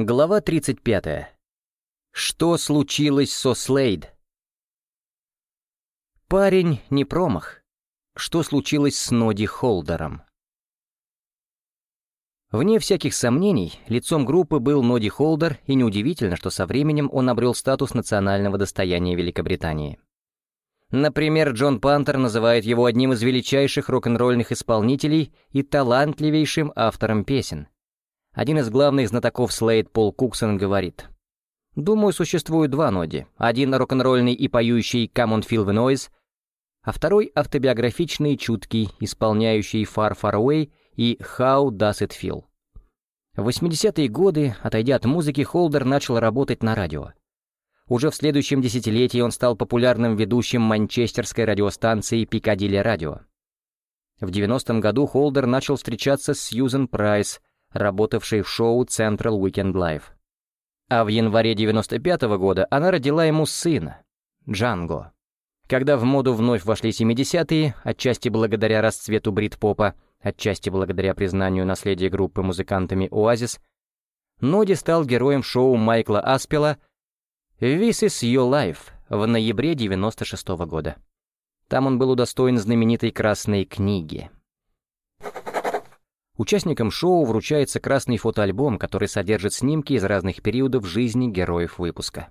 Глава 35. Что случилось со Слейд? Парень не промах. Что случилось с Ноди Холдером? Вне всяких сомнений, лицом группы был Ноди Холдер, и неудивительно, что со временем он обрел статус национального достояния Великобритании. Например, Джон Пантер называет его одним из величайших рок-н-ролльных исполнителей и талантливейшим автором песен — один из главных знатоков Слейд Пол Куксон говорит. «Думаю, существует два ноди. Один рок-н-ролльный и поющий «Come on feel the noise», а второй автобиографичный чуткий, исполняющий «Far Far Away» и «How Does It Feel». В 80-е годы, отойдя от музыки, Холдер начал работать на радио. Уже в следующем десятилетии он стал популярным ведущим манчестерской радиостанции «Пикадилли Радио». В 90-м году Холдер начал встречаться с Сьюзен Прайс, работавшей в шоу Central Weekend Live. А в январе 95 -го года она родила ему сына, Джанго. Когда в моду вновь вошли 70-е, отчасти благодаря расцвету брит-попа, отчасти благодаря признанию наследия группы музыкантами «Оазис», Ноди стал героем шоу Майкла Аспела «This is your life» в ноябре 96 -го года. Там он был удостоен знаменитой «Красной книги». Участникам шоу вручается красный фотоальбом, который содержит снимки из разных периодов жизни героев выпуска.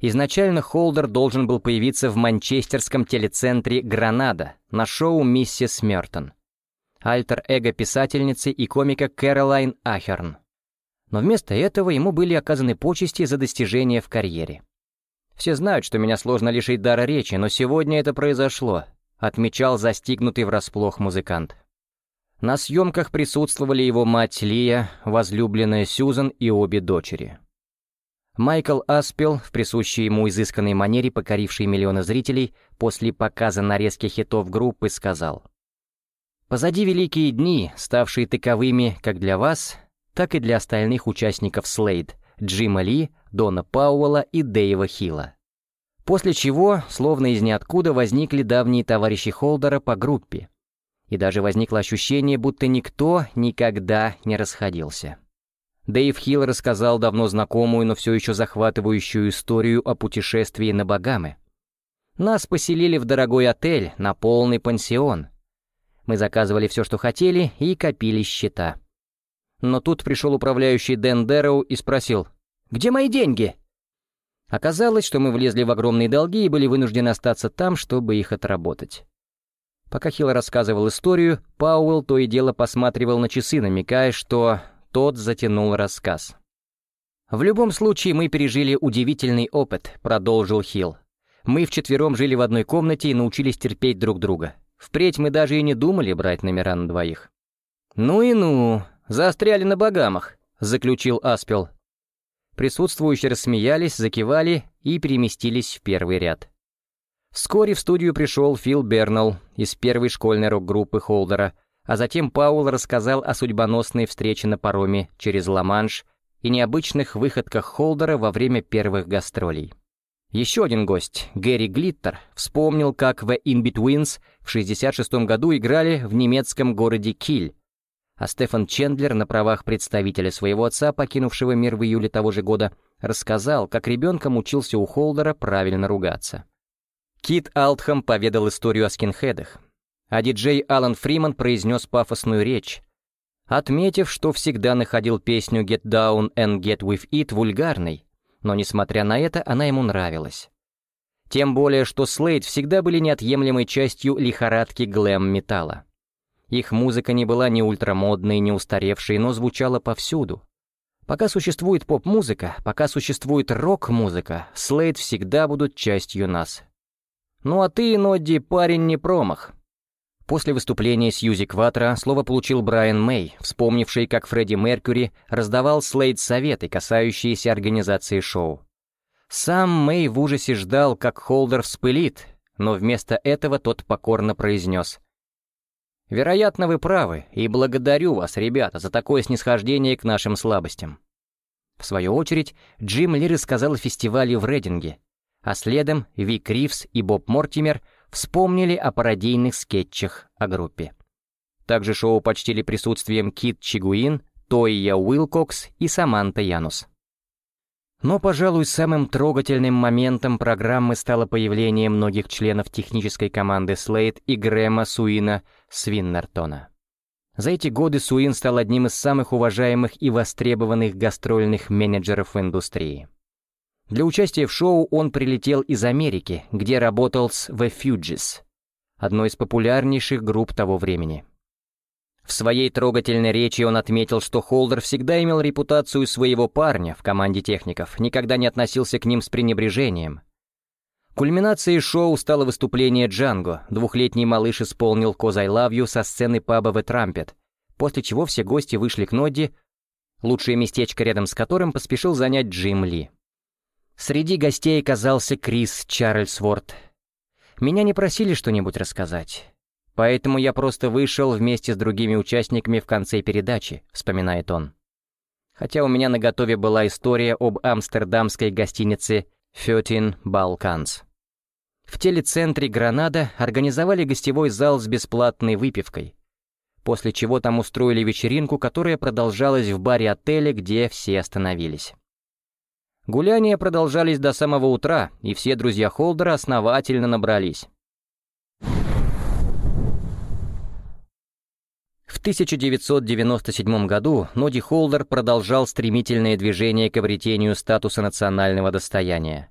Изначально Холдер должен был появиться в манчестерском телецентре «Гранада» на шоу «Миссис Мертон». Альтер-эго писательницы и комика Кэролайн Ахерн. Но вместо этого ему были оказаны почести за достижения в карьере. «Все знают, что меня сложно лишить дара речи, но сегодня это произошло», отмечал застигнутый врасплох музыкант. На съемках присутствовали его мать Лия, возлюбленная Сьюзан и обе дочери. Майкл Аспел, в присущей ему изысканной манере, покоривший миллионы зрителей, после показа нарезки хитов группы, сказал «Позади великие дни, ставшие таковыми как для вас, так и для остальных участников Слейд, Джима Ли, Дона Пауэлла и Дэйва Хилла». После чего, словно из ниоткуда, возникли давние товарищи Холдера по группе, и даже возникло ощущение, будто никто никогда не расходился. Дэйв Хилл рассказал давно знакомую, но все еще захватывающую историю о путешествии на Багамы. Нас поселили в дорогой отель, на полный пансион. Мы заказывали все, что хотели, и копили счета. Но тут пришел управляющий Дэн Дэроу и спросил, «Где мои деньги?» Оказалось, что мы влезли в огромные долги и были вынуждены остаться там, чтобы их отработать. Пока Хилл рассказывал историю, Пауэлл то и дело посматривал на часы, намекая, что тот затянул рассказ. «В любом случае мы пережили удивительный опыт», — продолжил Хилл. «Мы вчетвером жили в одной комнате и научились терпеть друг друга. Впредь мы даже и не думали брать номера на двоих». «Ну и ну, застряли на богамах», — заключил Аспел. Присутствующие рассмеялись, закивали и переместились в первый ряд. Вскоре в студию пришел Фил Бернелл из первой школьной рок-группы Холдера, а затем Паул рассказал о судьбоносной встрече на пароме через Ла-Манш и необычных выходках Холдера во время первых гастролей. Еще один гость, Гэри Глиттер, вспомнил, как The In-Betweens в 1966 году играли в немецком городе Киль, а Стефан Чендлер на правах представителя своего отца, покинувшего мир в июле того же года, рассказал, как ребенком учился у Холдера правильно ругаться. Кит Алтхэм поведал историю о скинхедах, а диджей Алан Фриман произнес пафосную речь, отметив, что всегда находил песню «Get Down and Get With It» вульгарной, но, несмотря на это, она ему нравилась. Тем более, что Слейд всегда были неотъемлемой частью лихорадки глэм-металла. Их музыка не была ни ультрамодной, ни устаревшей, но звучала повсюду. Пока существует поп-музыка, пока существует рок-музыка, Слейд всегда будут частью нас. Ну а ты, Нодди, парень не промах. После выступления Сьюзи Кватра слово получил Брайан Мэй, вспомнивший, как Фредди Меркьюри раздавал Слейд советы, касающиеся организации шоу. Сам Мэй в ужасе ждал, как Холдер вспылит, но вместо этого тот покорно произнес. «Вероятно, вы правы, и благодарю вас, ребята, за такое снисхождение к нашим слабостям». В свою очередь, Джим Ли рассказал о фестивале в Рейдинге, а следом Вик Ривз и Боб Мортимер вспомнили о пародийных скетчах о группе. Также шоу почтили присутствием Кит Чигуин, Тойя Уилкокс и Саманта Янус. Но, пожалуй, самым трогательным моментом программы стало появление многих членов технической команды Слейд и Грэма Суина Свиннертона. За эти годы Суин стал одним из самых уважаемых и востребованных гастрольных менеджеров в индустрии. Для участия в шоу он прилетел из Америки, где работал с The Fugees, одной из популярнейших групп того времени. В своей трогательной речи он отметил, что Холдер всегда имел репутацию своего парня в команде техников, никогда не относился к ним с пренебрежением. Кульминацией шоу стало выступление Джанго. Двухлетний малыш исполнил «Cause I Love You» со сцены паба «The Trumpet», после чего все гости вышли к Нодди, лучшее местечко рядом с которым поспешил занять Джим Ли. Среди гостей оказался Крис Чарльзворт. Меня не просили что-нибудь рассказать. Поэтому я просто вышел вместе с другими участниками в конце передачи, вспоминает он. Хотя у меня на готове была история об амстердамской гостинице «Фётин Балканс». В телецентре «Гранада» организовали гостевой зал с бесплатной выпивкой, после чего там устроили вечеринку, которая продолжалась в баре отеля, где все остановились. Гуляния продолжались до самого утра, и все друзья Холдера основательно набрались. В 1997 году Ноди Холдер продолжал стремительное движение к обретению статуса национального достояния.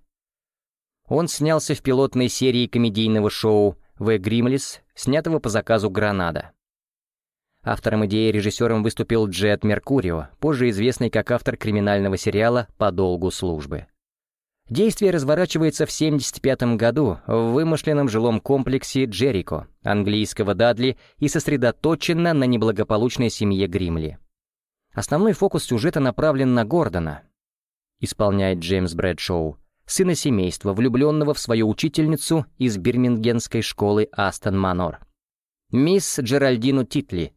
Он снялся в пилотной серии комедийного шоу «The Гримлис», снятого по заказу «Гранада». Автором идеи и режиссером выступил Джет Меркурио, позже известный как автор криминального сериала «По долгу службы». Действие разворачивается в 1975 году в вымышленном жилом комплексе Джерико, английского Дадли, и сосредоточено на неблагополучной семье Гримли. Основной фокус сюжета направлен на Гордона, исполняет Джеймс Брэдшоу, сына семейства, влюбленного в свою учительницу из бирмингенской школы Астон Манор. Мисс Джеральдину Титли,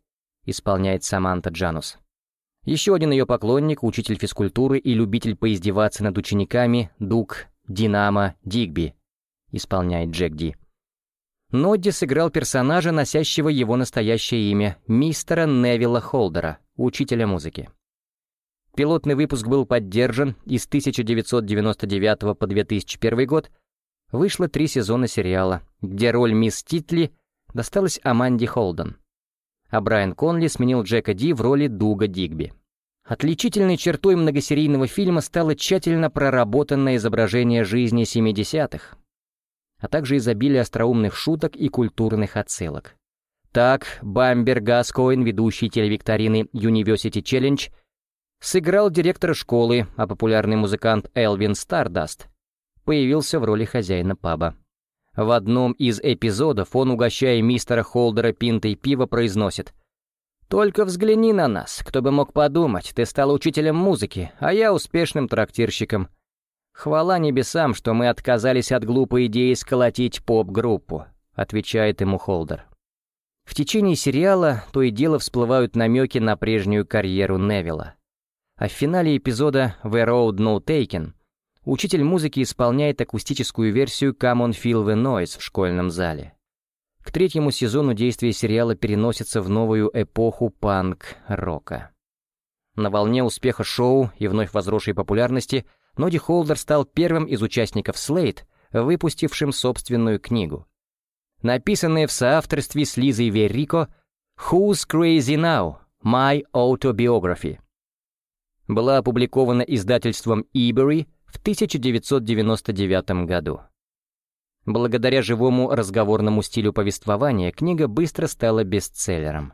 исполняет Саманта Джанус. Еще один ее поклонник, учитель физкультуры и любитель поиздеваться над учениками, Дук Динамо Дигби, исполняет Джек Ди. Нодди сыграл персонажа, носящего его настоящее имя, мистера Невилла Холдера, учителя музыки. Пилотный выпуск был поддержан, и с 1999 по 2001 год вышло три сезона сериала, где роль мисс Титли досталась Аманди Холден а Брайан Конли сменил Джека Ди в роли Дуга Дигби. Отличительной чертой многосерийного фильма стало тщательно проработанное изображение жизни 70-х, а также изобилие остроумных шуток и культурных отсылок. Так, Бамбер Гаскоин, ведущий телевикторины University Challenge, сыграл директора школы, а популярный музыкант Элвин Стардаст появился в роли хозяина паба. В одном из эпизодов он, угощая мистера Холдера пинтой пива, произносит «Только взгляни на нас, кто бы мог подумать, ты стал учителем музыки, а я успешным трактирщиком. Хвала небесам, что мы отказались от глупой идеи сколотить поп-группу», — отвечает ему Холдер. В течение сериала то и дело всплывают намеки на прежнюю карьеру Невилла. А в финале эпизода «The Road No Taken» учитель музыки исполняет акустическую версию «Come on Feel the Noise» в школьном зале. К третьему сезону действие сериала переносится в новую эпоху панк-рока. На волне успеха шоу и вновь возросшей популярности Ноди Холдер стал первым из участников Slate, выпустившим собственную книгу. Написанная в соавторстве с Лизой Веррико «Who's Crazy Now? My Autobiography» была опубликована издательством Ebury в 1999 году. Благодаря живому разговорному стилю повествования книга быстро стала бестселлером.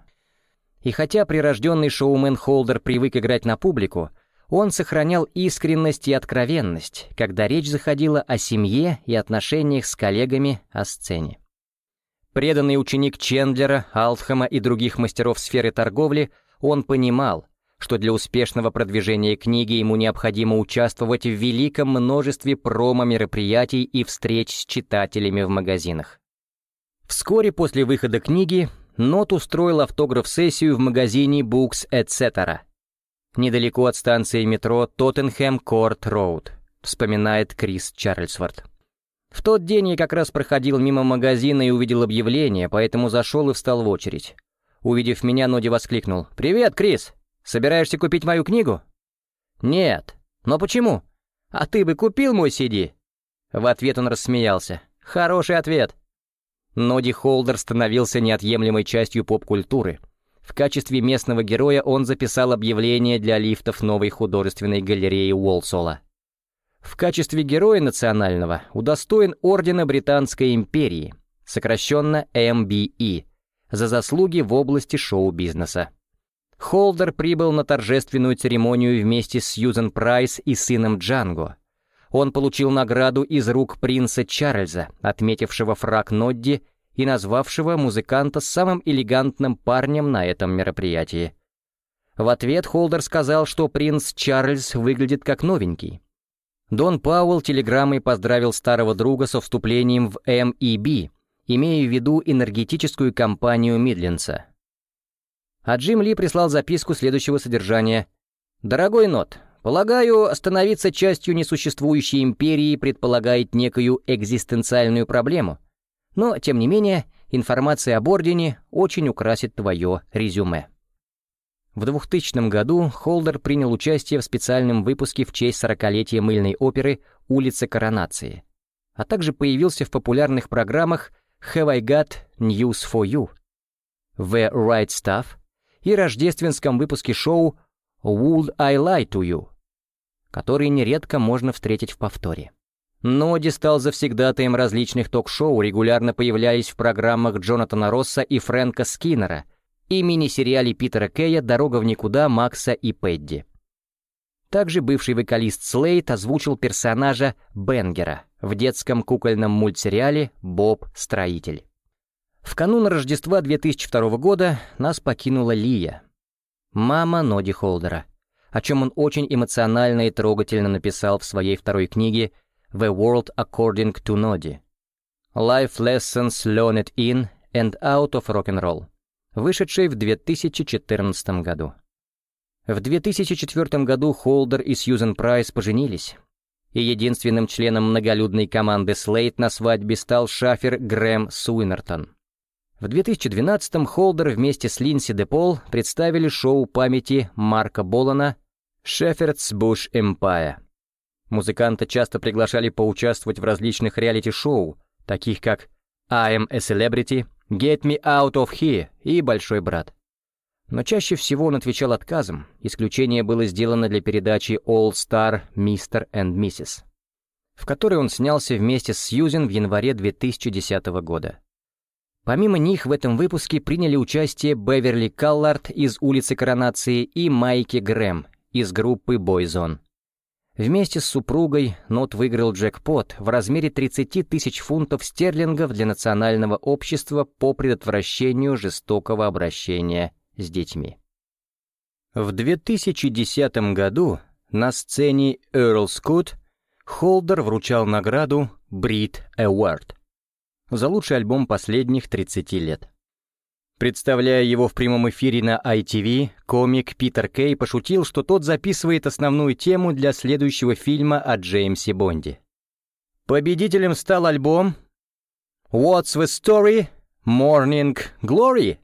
И хотя прирожденный шоумен Холдер привык играть на публику, он сохранял искренность и откровенность, когда речь заходила о семье и отношениях с коллегами о сцене. Преданный ученик Чендлера, Алтхама и других мастеров сферы торговли, он понимал, что для успешного продвижения книги ему необходимо участвовать в великом множестве промо-мероприятий и встреч с читателями в магазинах. Вскоре после выхода книги Нот устроил автограф-сессию в магазине Books Etc. недалеко от станции метро Тоттенхэм Корт Роуд, вспоминает Крис Чарльзворт. В тот день я как раз проходил мимо магазина и увидел объявление, поэтому зашел и встал в очередь. Увидев меня, Ноди воскликнул «Привет, Крис!» Собираешься купить мою книгу?» «Нет. Но почему? А ты бы купил мой CD?» В ответ он рассмеялся. «Хороший ответ». Ноди Холдер становился неотъемлемой частью поп-культуры. В качестве местного героя он записал объявление для лифтов новой художественной галереи Уолсола. В качестве героя национального удостоен Ордена Британской империи, сокращенно MBE, за заслуги в области шоу-бизнеса. Холдер прибыл на торжественную церемонию вместе с Сьюзен Прайс и сыном Джанго. Он получил награду из рук принца Чарльза, отметившего фраг Нодди и назвавшего музыканта самым элегантным парнем на этом мероприятии. В ответ Холдер сказал, что принц Чарльз выглядит как новенький. Дон Пауэлл телеграммой поздравил старого друга со вступлением в MEB, имея в виду энергетическую компанию Мидлинса. А Джим Ли прислал записку следующего содержания. «Дорогой Нот, полагаю, становиться частью несуществующей империи предполагает некую экзистенциальную проблему, но, тем не менее, информация об Ордене очень украсит твое резюме». В 2000 году Холдер принял участие в специальном выпуске в честь 40-летия мыльной оперы «Улица Коронации», а также появился в популярных программах «Have I Got News for You», «The Right Stuff», и рождественском выпуске шоу «Would I Lie to You», который нередко можно встретить в повторе. Ноди стал завсегдатаем различных ток-шоу, регулярно появляясь в программах Джонатана Росса и Фрэнка Скиннера и мини-сериале Питера Кэя «Дорога в никуда» Макса и Пэдди. Также бывший вокалист Слейт озвучил персонажа Бенгера в детском кукольном мультсериале «Боб Строитель». В канун Рождества 2002 года нас покинула Лия, мама Ноди Холдера, о чем он очень эмоционально и трогательно написал в своей второй книге «The World According to Nodi» Life Lessons Learned in and Out of Rock'n'Roll, вышедшей в 2014 году. В 2004 году Холдер и Сьюзен Прайс поженились, и единственным членом многолюдной команды Слейт на свадьбе стал шафер Грэм Суинертон. В 2012-м Холдер вместе с Линси Депол представили шоу памяти Марка Болана «Шефердс Буш Эмпая». Музыканта часто приглашали поучаствовать в различных реалити-шоу, таких как «I am a Celebrity», «Get Me Out of Here» и «Большой брат». Но чаще всего он отвечал отказом, исключение было сделано для передачи «All Star Mr. and Mrs., в которой он снялся вместе с Сьюзен в январе 2010 года. Помимо них в этом выпуске приняли участие Беверли Каллард из «Улицы Коронации» и Майки Грэм из группы Boyzone. Вместе с супругой Нот выиграл джекпот в размере 30 тысяч фунтов стерлингов для Национального общества по предотвращению жестокого обращения с детьми. В 2010 году на сцене Earl Scott Холдер вручал награду Brit Award за лучший альбом последних 30 лет. Представляя его в прямом эфире на ITV, комик Питер Кей пошутил, что тот записывает основную тему для следующего фильма о Джеймсе Бонде. Победителем стал альбом «What's the Story? Morning Glory»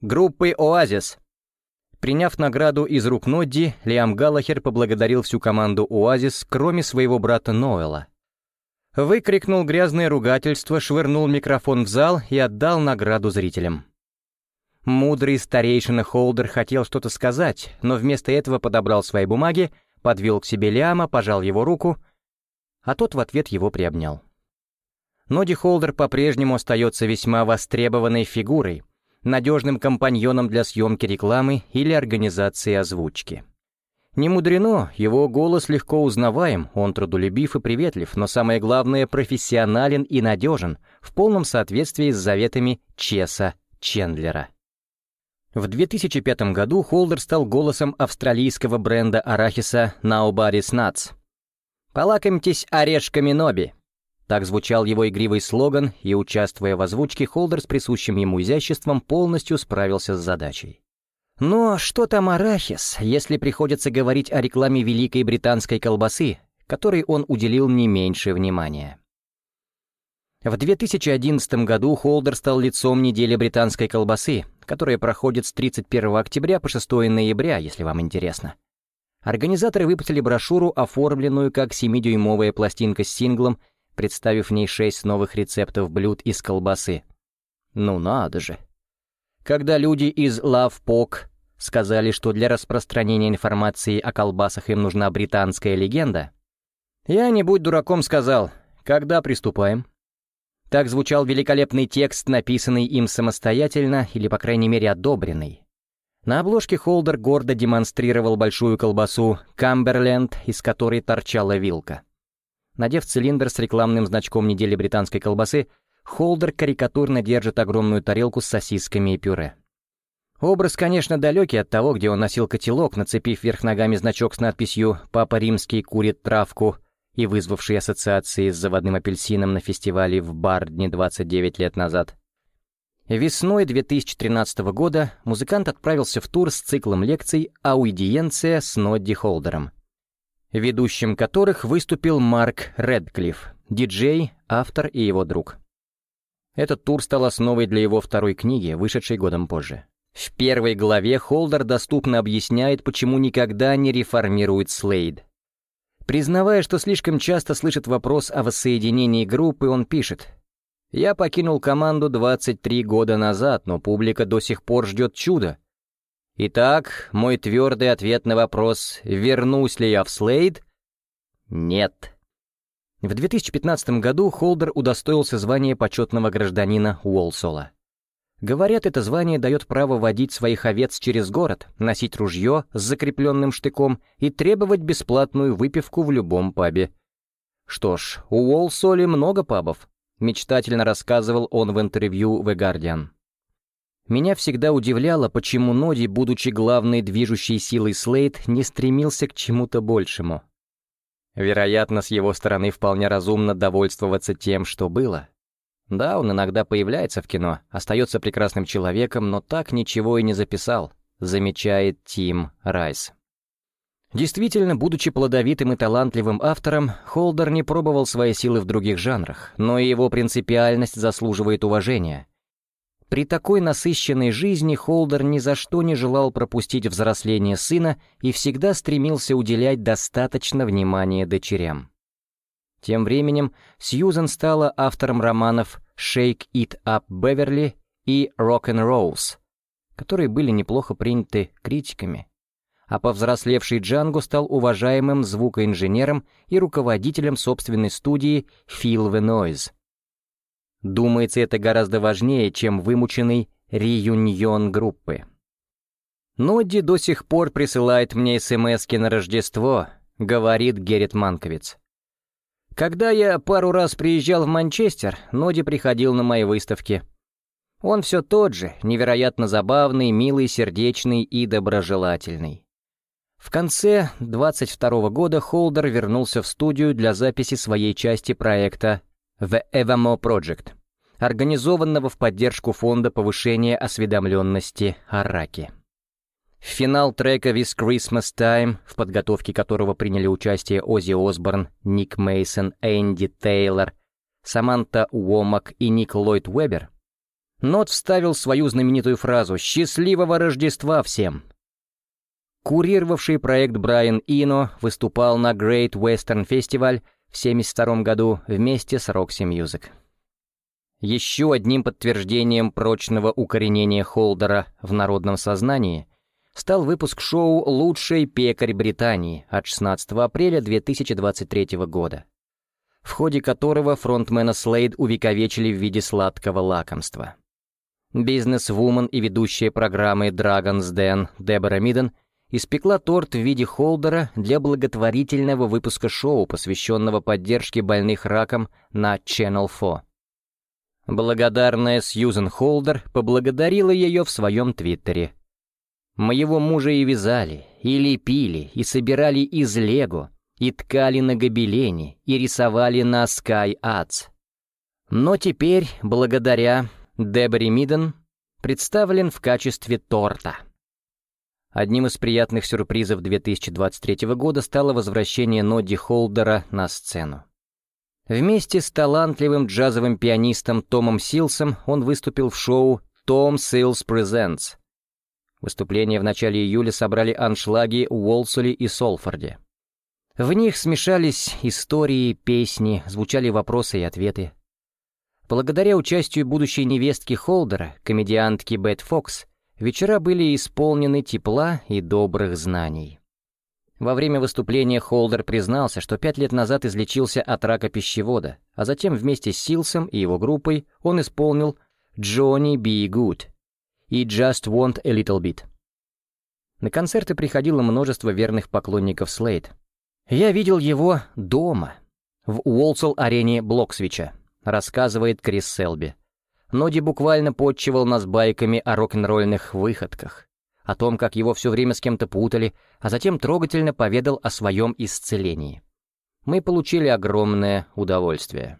группы Oasis. Приняв награду из рук Нодди, Лиам Галлахер поблагодарил всю команду Oasis, кроме своего брата Ноэла — Выкрикнул грязное ругательство, швырнул микрофон в зал и отдал награду зрителям. Мудрый старейшина Холдер хотел что-то сказать, но вместо этого подобрал свои бумаги, подвел к себе Лиама, пожал его руку, а тот в ответ его приобнял. Ноди Холдер по-прежнему остается весьма востребованной фигурой, надежным компаньоном для съемки рекламы или организации озвучки. Не мудрено, его голос легко узнаваем, он трудолюбив и приветлив, но самое главное, профессионален и надежен, в полном соответствии с заветами Чеса Чендлера. В 2005 году Холдер стал голосом австралийского бренда арахиса Nobody's Nuts. «Полакомьтесь орешками Ноби». Так звучал его игривый слоган, и, участвуя в озвучке, Холдер с присущим ему изяществом полностью справился с задачей. Но что там арахис, если приходится говорить о рекламе великой британской колбасы, которой он уделил не меньше внимания? В 2011 году Холдер стал лицом недели британской колбасы, которая проходит с 31 октября по 6 ноября, если вам интересно. Организаторы выпустили брошюру, оформленную как 7-дюймовая пластинка с синглом, представив в ней 6 новых рецептов блюд из колбасы. Ну надо же. Когда люди из Pok сказали, что для распространения информации о колбасах им нужна британская легенда, я, не будь дураком, сказал, когда приступаем? Так звучал великолепный текст, написанный им самостоятельно или, по крайней мере, одобренный. На обложке Холдер гордо демонстрировал большую колбасу «Камберленд», из которой торчала вилка. Надев цилиндр с рекламным значком недели британской колбасы, Холдер карикатурно держит огромную тарелку с сосисками и пюре. Образ, конечно, далекий от того, где он носил котелок, нацепив вверх ногами значок с надписью «Папа Римский курит травку», и вызвавший ассоциации с заводным апельсином на фестивале в Бардне 29 лет назад. Весной 2013 года музыкант отправился в тур с циклом лекций «Аудиенция с Нодди Холдером», ведущим которых выступил Марк Редклифф, диджей, автор и его друг. Этот тур стал основой для его второй книги, вышедшей годом позже. В первой главе Холдер доступно объясняет, почему никогда не реформирует Слейд. Признавая, что слишком часто слышит вопрос о воссоединении группы, он пишет «Я покинул команду 23 года назад, но публика до сих пор ждет чуда. Итак, мой твердый ответ на вопрос «Вернусь ли я в Слейд?» Нет. В 2015 году Холдер удостоился звания почетного гражданина Уолсола. Говорят, это звание дает право водить своих овец через город, носить ружье с закрепленным штыком и требовать бесплатную выпивку в любом пабе. Что ж, у Уолсоли много пабов, мечтательно рассказывал он в интервью The Guardian. Меня всегда удивляло, почему Ноди, будучи главной движущей силой Слейд, не стремился к чему-то большему. Вероятно, с его стороны вполне разумно довольствоваться тем, что было. Да, он иногда появляется в кино, остается прекрасным человеком, но так ничего и не записал, замечает Тим Райс. Действительно, будучи плодовитым и талантливым автором, Холдер не пробовал свои силы в других жанрах, но и его принципиальность заслуживает уважения. При такой насыщенной жизни Холдер ни за что не желал пропустить взросление сына и всегда стремился уделять достаточно внимания дочерям. Тем временем Сьюзен стала автором романов «Shake It Up Beverly» и «Rock and Rolls», которые были неплохо приняты критиками. А повзрослевший Джанго стал уважаемым звукоинженером и руководителем собственной студии «Feel the Noise». Думается, это гораздо важнее, чем вымученный реюньон группы. «Нодди до сих пор присылает мне СМСки на Рождество», — говорит Геррит Манковиц. Когда я пару раз приезжал в Манчестер, Ноди приходил на мои выставки. Он все тот же, невероятно забавный, милый, сердечный и доброжелательный. В конце 22 года Холдер вернулся в студию для записи своей части проекта The Evamo Project, организованного в поддержку фонда повышения осведомленности о раке. Финал трека «This Christmas Time», в подготовке которого приняли участие Оззи Осборн, Ник Мейсон, Энди Тейлор, Саманта Уомак и Ник Ллойд Уэбер, Нот вставил свою знаменитую фразу «Счастливого Рождества всем!». Курировавший проект Брайан Ино выступал на Great Western Festival в 1972 году вместе с Roxy Music. Еще одним подтверждением прочного укоренения Холдера в народном сознании — стал выпуск шоу «Лучший пекарь Британии» от 16 апреля 2023 года, в ходе которого фронтмена Слейд увековечили в виде сладкого лакомства. Бизнес-вумен и ведущая программы Dragon's Den Дебора Миден испекла торт в виде холдера для благотворительного выпуска шоу, посвященного поддержке больных раком на Channel 4. Благодарная Сьюзен Холдер поблагодарила ее в своем твиттере – Моего мужа и вязали, и лепили, и собирали из лего, и ткали на гобелене, и рисовали на Sky Arts. Но теперь, благодаря Дебори Миден, представлен в качестве торта. Одним из приятных сюрпризов 2023 года стало возвращение Нодди Холдера на сцену. Вместе с талантливым джазовым пианистом Томом Силсом он выступил в шоу «Том Силс Presents». Выступления в начале июля собрали аншлаги в Уолсуле и Солфорде. В них смешались истории, песни, звучали вопросы и ответы. Благодаря участию будущей невестки Холдера, комедиантки Бет Фокс, вечера были исполнены тепла и добрых знаний. Во время выступления Холдер признался, что пять лет назад излечился от рака пищевода, а затем вместе с Силсом и его группой он исполнил «Johnny Be Good» и «Just Want a Little Bit». На концерты приходило множество верных поклонников Слейд, «Я видел его дома, в Уолсел-арене Блоксвича», рассказывает Крис Селби. Ноди буквально подчивал нас байками о рок-н-ролльных выходках, о том, как его все время с кем-то путали, а затем трогательно поведал о своем исцелении. Мы получили огромное удовольствие.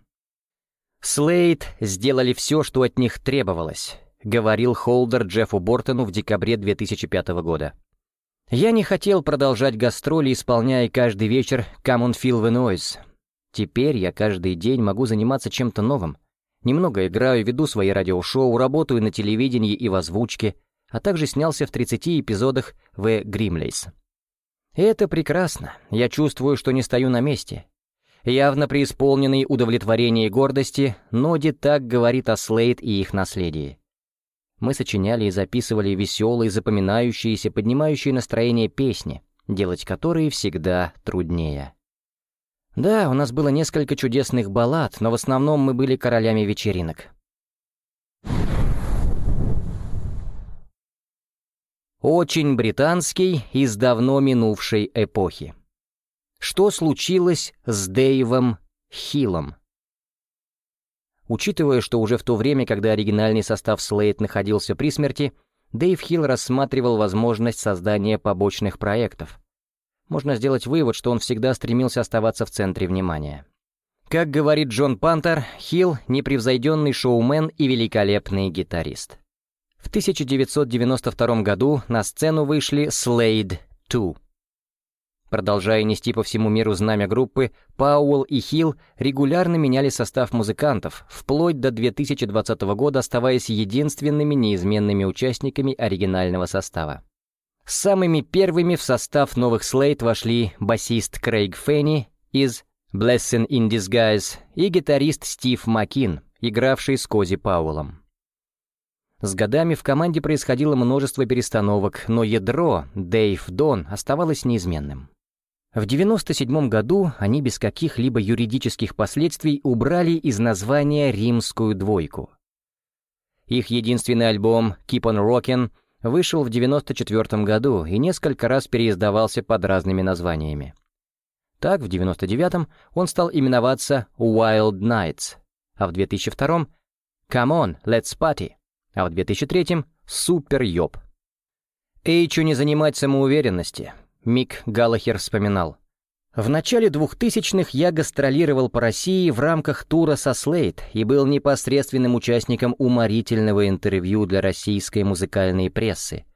«Слейд сделали все, что от них требовалось», — говорил Холдер Джеффу Бортону в декабре 2005 года. Я не хотел продолжать гастроли, исполняя каждый вечер «Come on feel the noise». Теперь я каждый день могу заниматься чем-то новым. Немного играю, веду свои радиошоу, работаю на телевидении и в озвучке, а также снялся в 30 эпизодах в «Гримлейс». это прекрасно, я чувствую, что не стою на месте. Явно преисполненный удовлетворения и гордости, Ноди так говорит о Слейд и их наследии. Мы сочиняли и записывали веселые, запоминающиеся, поднимающие настроение песни, делать которые всегда труднее. Да, у нас было несколько чудесных баллад, но в основном мы были королями вечеринок. Очень британский из давно минувшей эпохи. Что случилось с Дэйвом Хиллом? Учитывая, что уже в то время, когда оригинальный состав Слейд находился при смерти, Дэйв Хилл рассматривал возможность создания побочных проектов. Можно сделать вывод, что он всегда стремился оставаться в центре внимания. Как говорит Джон Пантер, Хилл — непревзойденный шоумен и великолепный гитарист. В 1992 году на сцену вышли Slade 2. Продолжая нести по всему миру знамя группы, Пауэлл и Хилл регулярно меняли состав музыкантов, вплоть до 2020 года оставаясь единственными неизменными участниками оригинального состава. Самыми первыми в состав новых Слейт вошли басист Крейг Фенни из Blessing in Disguise и гитарист Стив Макин, игравший с Кози Пауэллом. С годами в команде происходило множество перестановок, но ядро, Дэйв Дон, оставалось неизменным. В 1997 году они без каких-либо юридических последствий убрали из названия «Римскую двойку». Их единственный альбом «Keep on Rockin'» вышел в 1994 году и несколько раз переиздавался под разными названиями. Так, в 1999 он стал именоваться «Wild Nights», а в 2002 «Come on, let's party», а в 2003 «Супер Йоб». Эйчу не занимать самоуверенности — Мик Галлахер вспоминал. В начале 2000-х я гастролировал по России в рамках тура со Слейд и был непосредственным участником уморительного интервью для российской музыкальной прессы.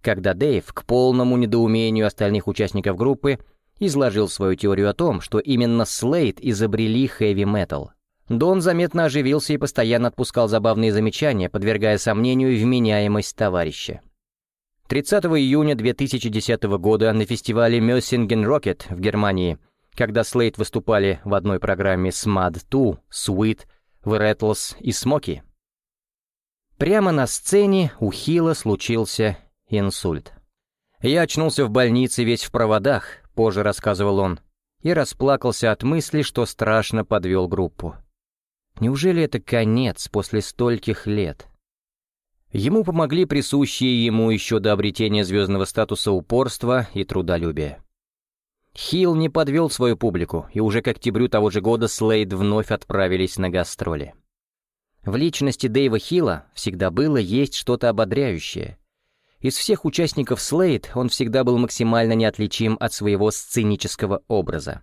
Когда Дэйв, к полному недоумению остальных участников группы, изложил свою теорию о том, что именно Слейд изобрели хэви-метал. Дон заметно оживился и постоянно отпускал забавные замечания, подвергая сомнению вменяемость товарища. 30 июня 2010 года на фестивале Mössingen Rocket в Германии, когда Слейт выступали в одной программе с Mad 2, Sweet, Rattles и Смоки. Прямо на сцене у Хила случился инсульт. «Я очнулся в больнице весь в проводах», — позже рассказывал он, и расплакался от мысли, что страшно подвел группу. Неужели это конец после стольких лет? Ему помогли присущие ему еще до обретения звездного статуса упорства и трудолюбие. Хилл не подвел свою публику, и уже к октябрю того же года Слейд вновь отправились на гастроли. В личности Дэйва Хилла всегда было есть что-то ободряющее. Из всех участников Слейд он всегда был максимально неотличим от своего сценического образа.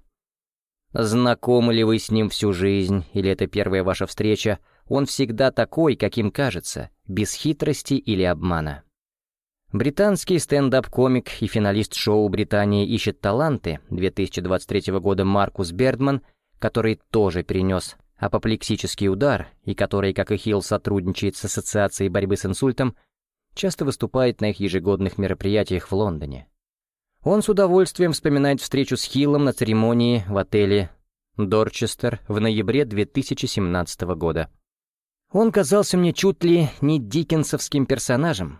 Знакомы ли вы с ним всю жизнь, или это первая ваша встреча, он всегда такой, каким кажется, без хитрости или обмана. Британский стендап-комик и финалист шоу «Британия ищет таланты» 2023 года Маркус Бердман который тоже перенес апоплексический удар и который, как и Хилл, сотрудничает с Ассоциацией борьбы с инсультом, часто выступает на их ежегодных мероприятиях в Лондоне. Он с удовольствием вспоминает встречу с Хиллом на церемонии в отеле «Дорчестер» в ноябре 2017 года. Он казался мне чуть ли не диккенсовским персонажем,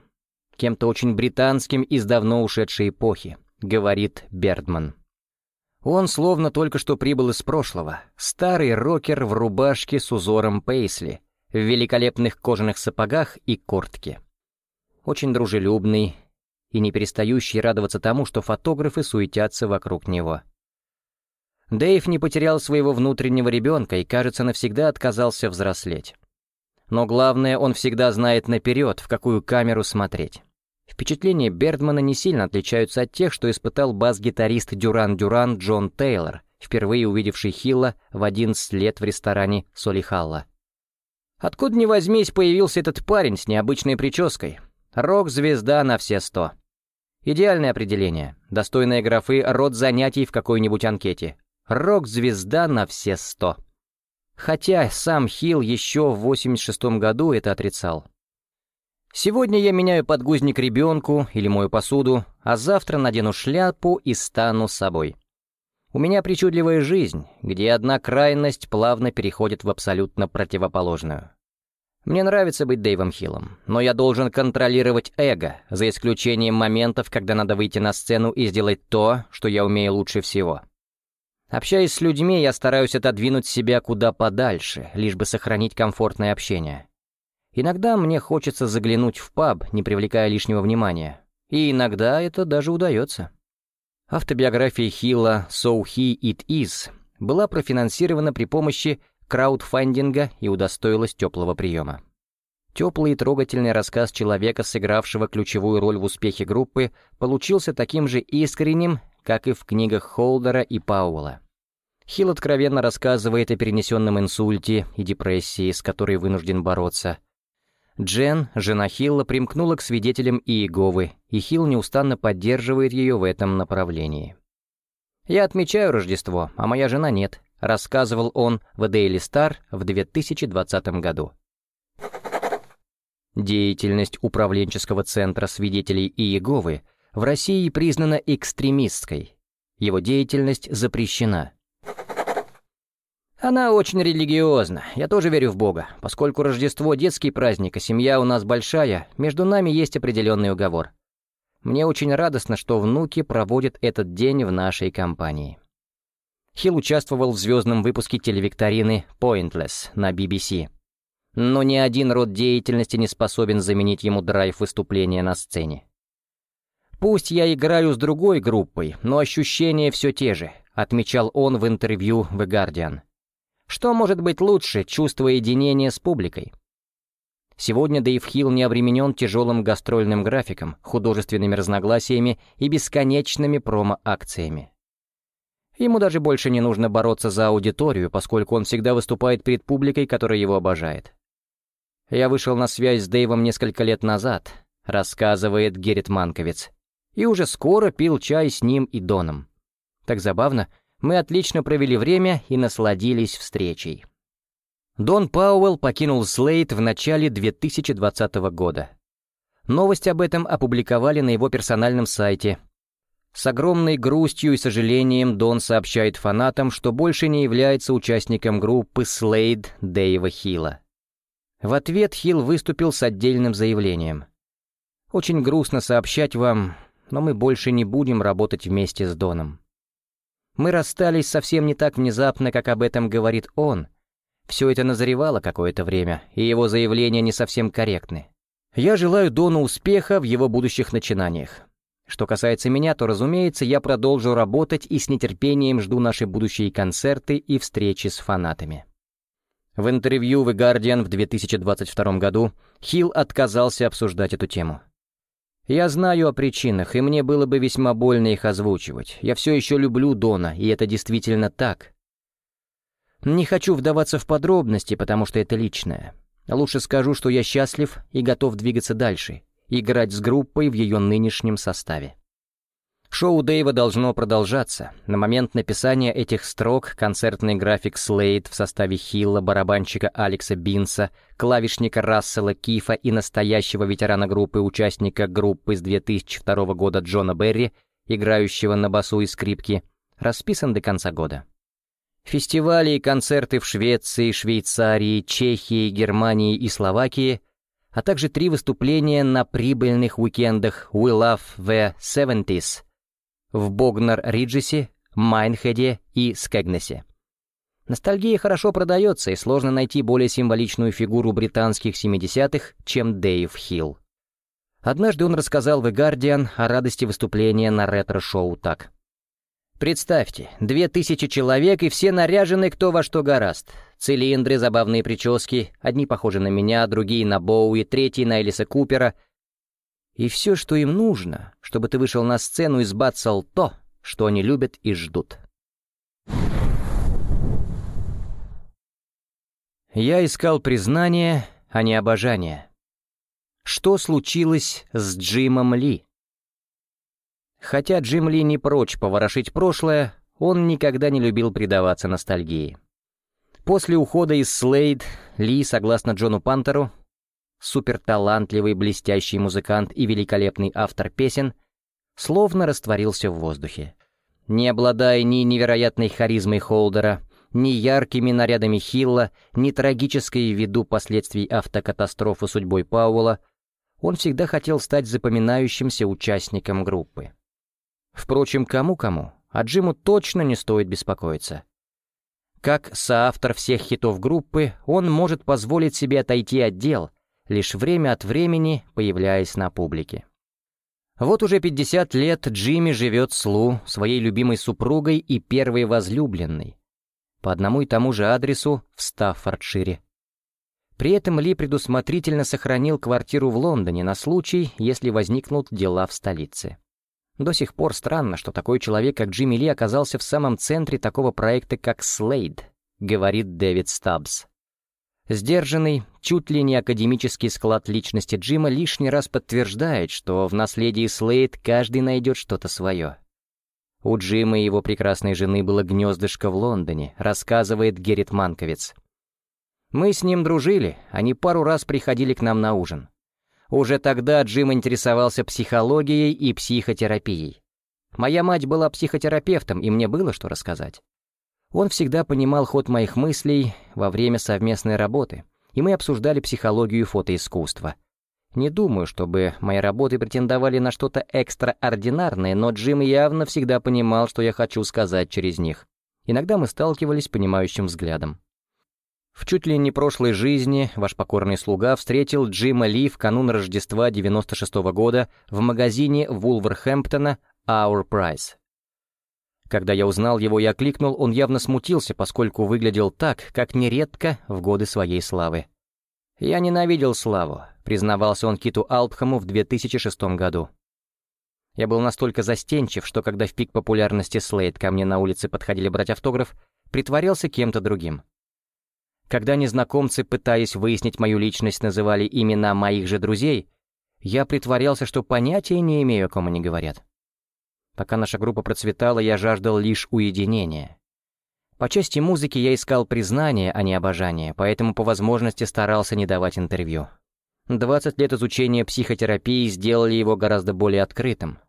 кем-то очень британским из давно ушедшей эпохи, говорит Бердман. Он словно только что прибыл из прошлого, старый рокер в рубашке с узором пейсли, в великолепных кожаных сапогах и куртке. Очень дружелюбный и не перестающий радоваться тому, что фотографы суетятся вокруг него. Дэйв не потерял своего внутреннего ребенка и, кажется, навсегда отказался взрослеть. Но главное, он всегда знает наперед, в какую камеру смотреть. Впечатления Бердмана не сильно отличаются от тех, что испытал бас-гитарист Дюран-Дюран Джон Тейлор, впервые увидевший Хилла в 11 лет в ресторане Соли Халла. Откуда ни возьмись, появился этот парень с необычной прической. Рок-звезда на все сто. Идеальное определение, достойное графы «род занятий» в какой-нибудь анкете. Рок-звезда на все сто. Хотя сам Хилл еще в 86 году это отрицал. Сегодня я меняю подгузник ребенку или мою посуду, а завтра надену шляпу и стану собой. У меня причудливая жизнь, где одна крайность плавно переходит в абсолютно противоположную. Мне нравится быть Дэйвом Хиллом, но я должен контролировать эго, за исключением моментов, когда надо выйти на сцену и сделать то, что я умею лучше всего. Общаясь с людьми, я стараюсь отодвинуть себя куда подальше, лишь бы сохранить комфортное общение. Иногда мне хочется заглянуть в паб, не привлекая лишнего внимания. И иногда это даже удается. Автобиография Хилла «So He It Is» была профинансирована при помощи краудфандинга и удостоилась теплого приема. Теплый и трогательный рассказ человека, сыгравшего ключевую роль в успехе группы, получился таким же искренним, как и в книгах Холдера и Пауэлла. Хилл откровенно рассказывает о перенесенном инсульте и депрессии, с которой вынужден бороться, Джен, жена Хилла, примкнула к свидетелям Иеговы, и Хилл неустанно поддерживает ее в этом направлении. «Я отмечаю Рождество, а моя жена нет», — рассказывал он в Daily Star в 2020 году. Деятельность управленческого центра свидетелей Иеговы в России признана экстремистской. Его деятельность запрещена. Она очень религиозна. Я тоже верю в Бога. Поскольку Рождество — детский праздник, а семья у нас большая, между нами есть определенный уговор. Мне очень радостно, что внуки проводят этот день в нашей компании. Хилл участвовал в звездном выпуске телевикторины «Pointless» на BBC. Но ни один род деятельности не способен заменить ему драйв выступления на сцене. «Пусть я играю с другой группой, но ощущения все те же», отмечал он в интервью в Guardian. Что может быть лучше чувства единения с публикой? Сегодня Дэйв Хилл не обременен тяжелым гастрольным графиком, художественными разногласиями и бесконечными промо-акциями. Ему даже больше не нужно бороться за аудиторию, поскольку он всегда выступает перед публикой, которая его обожает. «Я вышел на связь с Дэйвом несколько лет назад», — рассказывает Геррит Манковец, «и уже скоро пил чай с ним и Доном. Так забавно, мы отлично провели время и насладились встречей. Дон Пауэлл покинул Слейд в начале 2020 года. Новость об этом опубликовали на его персональном сайте. С огромной грустью и сожалением Дон сообщает фанатам, что больше не является участником группы Слейд Дэйва Хилла. В ответ Хилл выступил с отдельным заявлением. «Очень грустно сообщать вам, но мы больше не будем работать вместе с Доном. Мы расстались совсем не так внезапно, как об этом говорит он. Все это назревало какое-то время, и его заявления не совсем корректны. Я желаю Дону успеха в его будущих начинаниях. Что касается меня, то, разумеется, я продолжу работать и с нетерпением жду наши будущие концерты и встречи с фанатами. В интервью в The Guardian в 2022 году Хилл отказался обсуждать эту тему. Я знаю о причинах, и мне было бы весьма больно их озвучивать. Я все еще люблю Дона, и это действительно так. Не хочу вдаваться в подробности, потому что это личное. Лучше скажу, что я счастлив и готов двигаться дальше, играть с группой в ее нынешнем составе. Шоу Дэйва должно продолжаться. На момент написания этих строк концертный график Слейд в составе Хилла, барабанщика Алекса Бинса, клавишника Рассела Кифа и настоящего ветерана группы, участника группы с 2002 года Джона Берри, играющего на басу и скрипке, расписан до конца года. Фестивали и концерты в Швеции, Швейцарии, Чехии, Германии и Словакии, а также три выступления на прибыльных уикендах We Love the Seventies в Богнор-Риджисе, Майнхеде и Скегнесе. Ностальгия хорошо продается, и сложно найти более символичную фигуру британских 70-х, чем Дэйв Хилл. Однажды он рассказал в Guardian о радости выступления на ретро-шоу так. Представьте, две тысячи человек, и все наряжены кто во что гораст. Цилиндры, забавные прически, одни похожи на меня, другие на Боуи, третьи на Элиса Купера. И все, что им нужно, чтобы ты вышел на сцену и сбацал то, что они любят и ждут. Я искал признание, а не обожание. Что случилось с Джимом Ли? Хотя Джим Ли не прочь поворошить прошлое, он никогда не любил предаваться ностальгии. После ухода из Слейд, Ли, согласно Джону Пантеру, суперталантливый, блестящий музыкант и великолепный автор песен, словно растворился в воздухе. Не обладая ни невероятной харизмой Холдера, ни яркими нарядами Хилла, ни трагической ввиду последствий автокатастрофы судьбой Пауэлла, он всегда хотел стать запоминающимся участником группы. Впрочем, кому-кому, а Джиму точно не стоит беспокоиться. Как соавтор всех хитов группы, он может позволить себе отойти от дел, лишь время от времени появляясь на публике. Вот уже 50 лет Джимми живет с Лу, своей любимой супругой и первой возлюбленной, по одному и тому же адресу в Стаффордшире. При этом Ли предусмотрительно сохранил квартиру в Лондоне на случай, если возникнут дела в столице. До сих пор странно, что такой человек, как Джимми Ли, оказался в самом центре такого проекта, как Слейд, говорит Дэвид Стабс. Сдержанный, чуть ли не академический склад личности Джима лишний раз подтверждает, что в наследии Слейд каждый найдет что-то свое. У Джима и его прекрасной жены было гнездышко в Лондоне, рассказывает Геррит Манковец. Мы с ним дружили, они пару раз приходили к нам на ужин. Уже тогда Джим интересовался психологией и психотерапией. Моя мать была психотерапевтом, и мне было что рассказать. Он всегда понимал ход моих мыслей во время совместной работы, и мы обсуждали психологию фотоискусства. Не думаю, чтобы мои работы претендовали на что-то экстраординарное, но Джим явно всегда понимал, что я хочу сказать через них. Иногда мы сталкивались понимающим взглядом. В чуть ли не прошлой жизни ваш покорный слуга встретил Джима Ли в канун Рождества 96 -го года в магазине Вулверхэмптона «Our Price». Когда я узнал его и окликнул, он явно смутился, поскольку выглядел так, как нередко в годы своей славы. «Я ненавидел славу», — признавался он Киту Алпхаму в 2006 году. Я был настолько застенчив, что когда в пик популярности Слейд ко мне на улице подходили брать автограф, притворялся кем-то другим. Когда незнакомцы, пытаясь выяснить мою личность, называли имена моих же друзей, я притворялся, что понятия не имею, о ком они говорят. Пока наша группа процветала, я жаждал лишь уединения. По части музыки я искал признания, а не обожания, поэтому по возможности старался не давать интервью. 20 лет изучения психотерапии сделали его гораздо более открытым.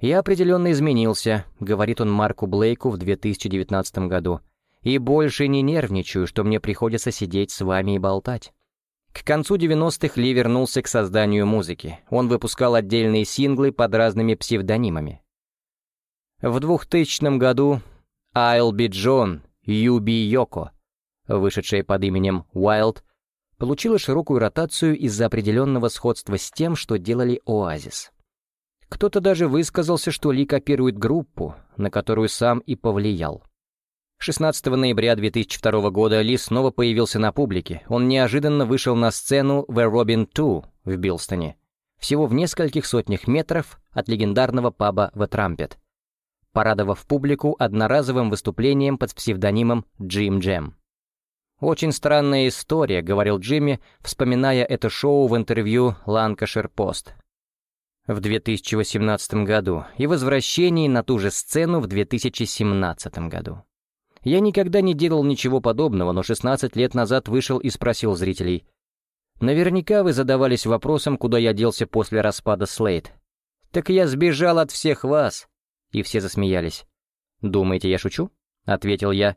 «Я определенно изменился», — говорит он Марку Блейку в 2019 году, и больше не нервничаю, что мне приходится сидеть с вами и болтать. К концу 90-х Ли вернулся к созданию музыки. Он выпускал отдельные синглы под разными псевдонимами. В 2000 году «I'll be John», «You be Yoko», вышедшая под именем Wild, получила широкую ротацию из-за определенного сходства с тем, что делали Oasis. Кто-то даже высказался, что Ли копирует группу, на которую сам и повлиял. 16 ноября 2002 года Ли снова появился на публике. Он неожиданно вышел на сцену в Robin 2 в Билстоне, всего в нескольких сотнях метров от легендарного паба The Trumpet, порадовав публику одноразовым выступлением под псевдонимом Джим Джем. «Очень странная история», — говорил Джимми, вспоминая это шоу в интервью «Ланкашир Пост». в 2018 году и возвращении на ту же сцену в 2017 году. Я никогда не делал ничего подобного, но 16 лет назад вышел и спросил зрителей. «Наверняка вы задавались вопросом, куда я делся после распада Слейд. Так я сбежал от всех вас!» И все засмеялись. «Думаете, я шучу?» — ответил я.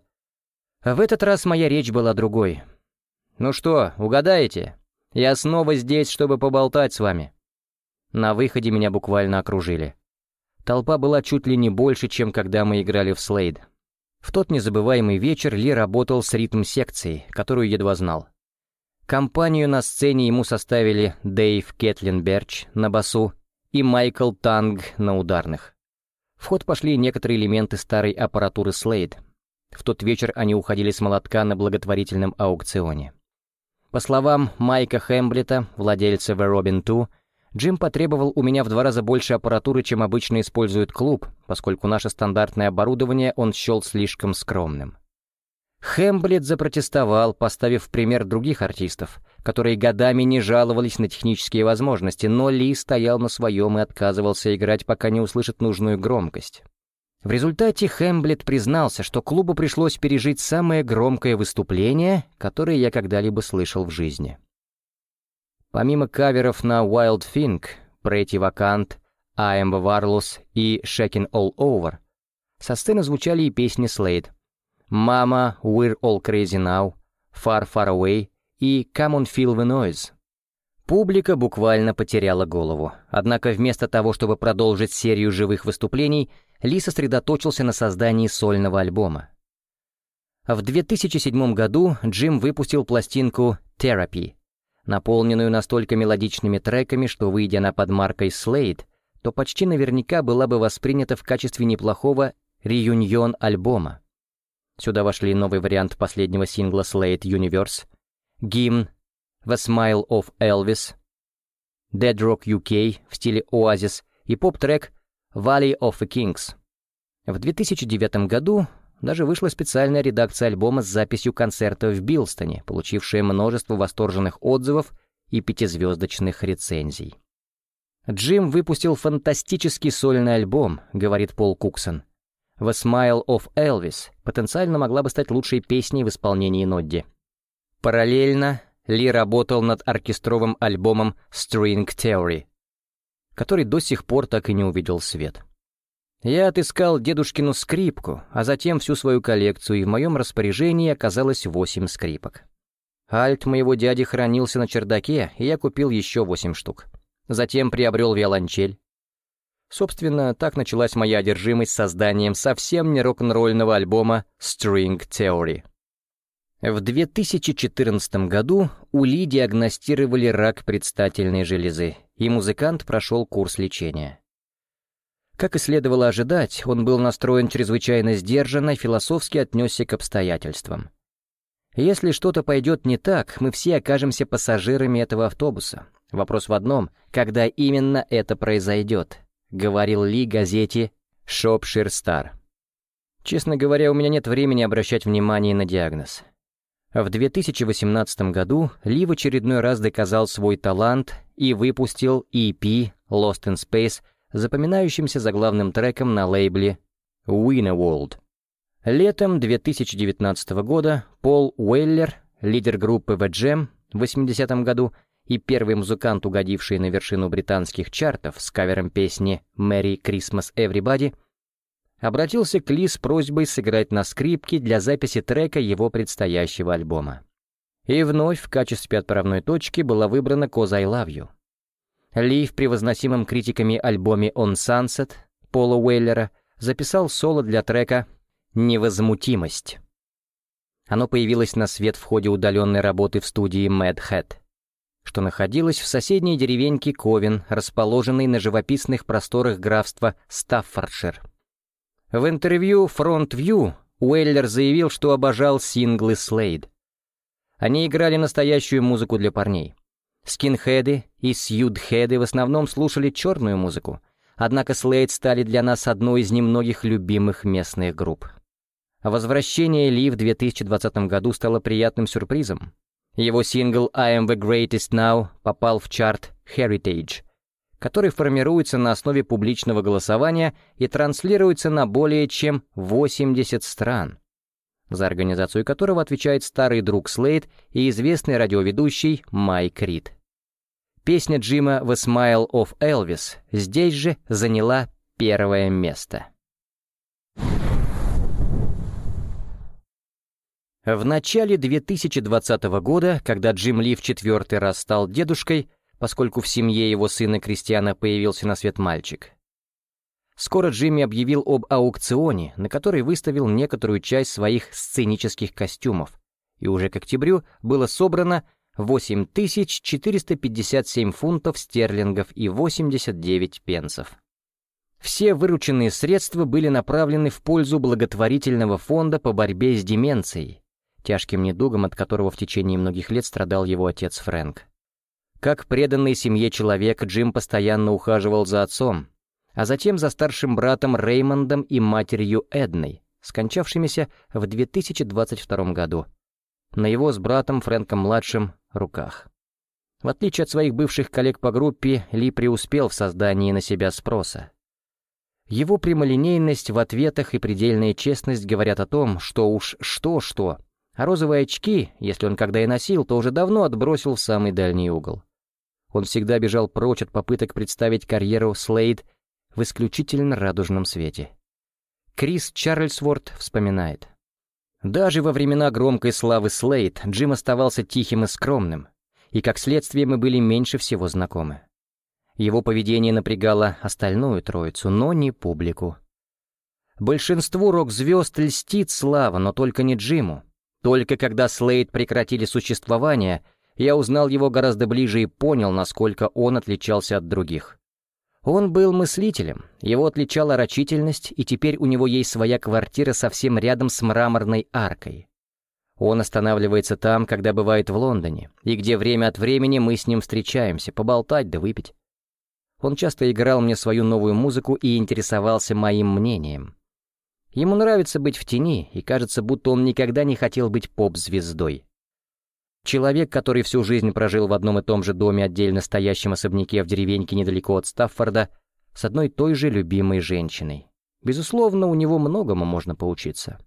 В этот раз моя речь была другой. «Ну что, угадаете? Я снова здесь, чтобы поболтать с вами». На выходе меня буквально окружили. Толпа была чуть ли не больше, чем когда мы играли в Слейд. В тот незабываемый вечер Ли работал с ритм-секцией, которую едва знал. Компанию на сцене ему составили Дэйв Кэтлин Берч на басу и Майкл Танг на ударных. В ход пошли некоторые элементы старой аппаратуры Слейд. В тот вечер они уходили с молотка на благотворительном аукционе. По словам Майка Хэмблета, владельца The Robin 2, Джим потребовал у меня в два раза больше аппаратуры, чем обычно использует клуб, поскольку наше стандартное оборудование он счел слишком скромным. Хэмблет запротестовал, поставив пример других артистов, которые годами не жаловались на технические возможности, но Ли стоял на своем и отказывался играть, пока не услышит нужную громкость. В результате Хэмблет признался, что клубу пришлось пережить самое громкое выступление, которое я когда-либо слышал в жизни. Помимо каверов на Wild Fink, Pretty Vacant, I Am Warless и Shaking All Over, со сцены звучали и песни Slade «Mama, We're All Crazy Now», «Far Far Away» и «Come on Feel the Noise». Публика буквально потеряла голову. Однако вместо того, чтобы продолжить серию живых выступлений, Ли сосредоточился на создании сольного альбома. В 2007 году Джим выпустил пластинку «Therapy», наполненную настолько мелодичными треками, что, выйдя на подмаркой Slade, то почти наверняка была бы воспринята в качестве неплохого реюньон альбома. Сюда вошли новый вариант последнего сингла Slade Universe, гимн The Smile of Elvis, Dead Rock UK в стиле Oasis и поп-трек Valley of the Kings. В 2009 году даже вышла специальная редакция альбома с записью концерта в Билстоне, получившая множество восторженных отзывов и пятизвездочных рецензий. Джим выпустил фантастический сольный альбом, говорит Пол Куксон. «The Smile of Elvis» потенциально могла бы стать лучшей песней в исполнении Нодди. Параллельно Ли работал над оркестровым альбомом «String Theory», который до сих пор так и не увидел свет. Я отыскал дедушкину скрипку, а затем всю свою коллекцию, и в моем распоряжении оказалось восемь скрипок. Альт моего дяди хранился на чердаке, и я купил еще восемь штук. Затем приобрел виолончель. Собственно, так началась моя одержимость созданием совсем не рок-н-ролльного альбома «String Theory». В 2014 году у Ли диагностировали рак предстательной железы, и музыкант прошел курс лечения. Как и следовало ожидать, он был настроен чрезвычайно сдержанно философски отнесся к обстоятельствам. Если что-то пойдет не так, мы все окажемся пассажирами этого автобуса. Вопрос в одном, когда именно это произойдет, говорил Ли газете «Шопшир Стар». Честно говоря, у меня нет времени обращать внимание на диагноз. В 2018 году Ли в очередной раз доказал свой талант и выпустил EP «Lost in Space» запоминающимся заглавным треком на лейбле Winneworld. Летом 2019 года Пол Уэллер, лидер группы The Jam в 80-м году и первый музыкант, угодивший на вершину британских чартов с кавером песни «Merry Christmas Everybody», обратился к Ли с просьбой сыграть на скрипке для записи трека его предстоящего альбома. И вновь в качестве отправной точки была выбрана «Cause I Love You», ли в превозносимом критиками альбоме «On Sunset» Пола Уэллера записал соло для трека «Невозмутимость». Оно появилось на свет в ходе удаленной работы в студии Mad Hat, что находилась в соседней деревеньке Ковен, расположенной на живописных просторах графства Стаффордшир. В интервью Front View Уэллер заявил, что обожал синглы Slade. Они играли настоящую музыку для парней. Скинхеды и сьюдхеды в основном слушали черную музыку, однако Слейд стали для нас одной из немногих любимых местных групп. Возвращение Ли в 2020 году стало приятным сюрпризом. Его сингл «I am the greatest now» попал в чарт Heritage, который формируется на основе публичного голосования и транслируется на более чем 80 стран, за организацию которого отвечает старый друг Слейд и известный радиоведущий Майк Рид. Песня Джима «The Smile of Elvis» здесь же заняла первое место. В начале 2020 года, когда Джим Ли в четвертый раз стал дедушкой, поскольку в семье его сына Кристиана появился на свет мальчик, скоро Джимми объявил об аукционе, на который выставил некоторую часть своих сценических костюмов, и уже к октябрю было собрано 8457 фунтов стерлингов и 89 пенсов. Все вырученные средства были направлены в пользу благотворительного фонда по борьбе с деменцией, тяжким недугом, от которого в течение многих лет страдал его отец Фрэнк. Как преданный семье человек, Джим постоянно ухаживал за отцом, а затем за старшим братом Реймондом и матерью Эдной, скончавшимися в 2022 году. На его с братом Фрэнком-младшим руках. В отличие от своих бывших коллег по группе, Ли преуспел в создании на себя спроса. Его прямолинейность в ответах и предельная честность говорят о том, что уж что-что, а розовые очки, если он когда и носил, то уже давно отбросил в самый дальний угол. Он всегда бежал прочь от попыток представить карьеру Слейд в исключительно радужном свете. Крис Чарльзворт вспоминает. Даже во времена громкой славы Слейд Джим оставался тихим и скромным, и как следствие мы были меньше всего знакомы. Его поведение напрягало остальную троицу, но не публику. Большинству рок-звезд льстит слава, но только не Джиму. Только когда Слейд прекратили существование, я узнал его гораздо ближе и понял, насколько он отличался от других. Он был мыслителем, его отличала рачительность, и теперь у него есть своя квартира совсем рядом с мраморной аркой. Он останавливается там, когда бывает в Лондоне, и где время от времени мы с ним встречаемся, поболтать да выпить. Он часто играл мне свою новую музыку и интересовался моим мнением. Ему нравится быть в тени, и кажется, будто он никогда не хотел быть поп-звездой. Человек, который всю жизнь прожил в одном и том же доме, отдельно стоящем особняке в деревеньке недалеко от Стаффорда, с одной той же любимой женщиной. Безусловно, у него многому можно поучиться.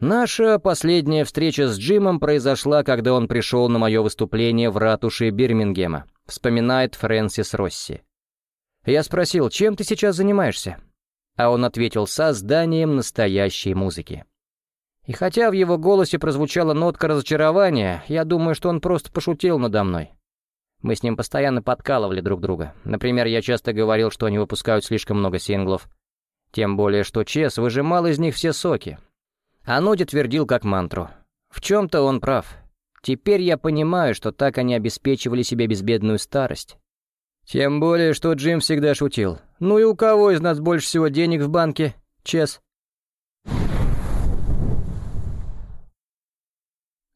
Наша последняя встреча с Джимом произошла, когда он пришел на мое выступление в ратуше Бирмингема, вспоминает Фрэнсис Росси. Я спросил, чем ты сейчас занимаешься? А он ответил, созданием настоящей музыки. И хотя в его голосе прозвучала нотка разочарования, я думаю, что он просто пошутил надо мной. Мы с ним постоянно подкалывали друг друга. Например, я часто говорил, что они выпускают слишком много синглов. Тем более, что Чес выжимал из них все соки. А Ноди твердил как мантру. В чем-то он прав. Теперь я понимаю, что так они обеспечивали себе безбедную старость. Тем более, что Джим всегда шутил. «Ну и у кого из нас больше всего денег в банке, Чес?»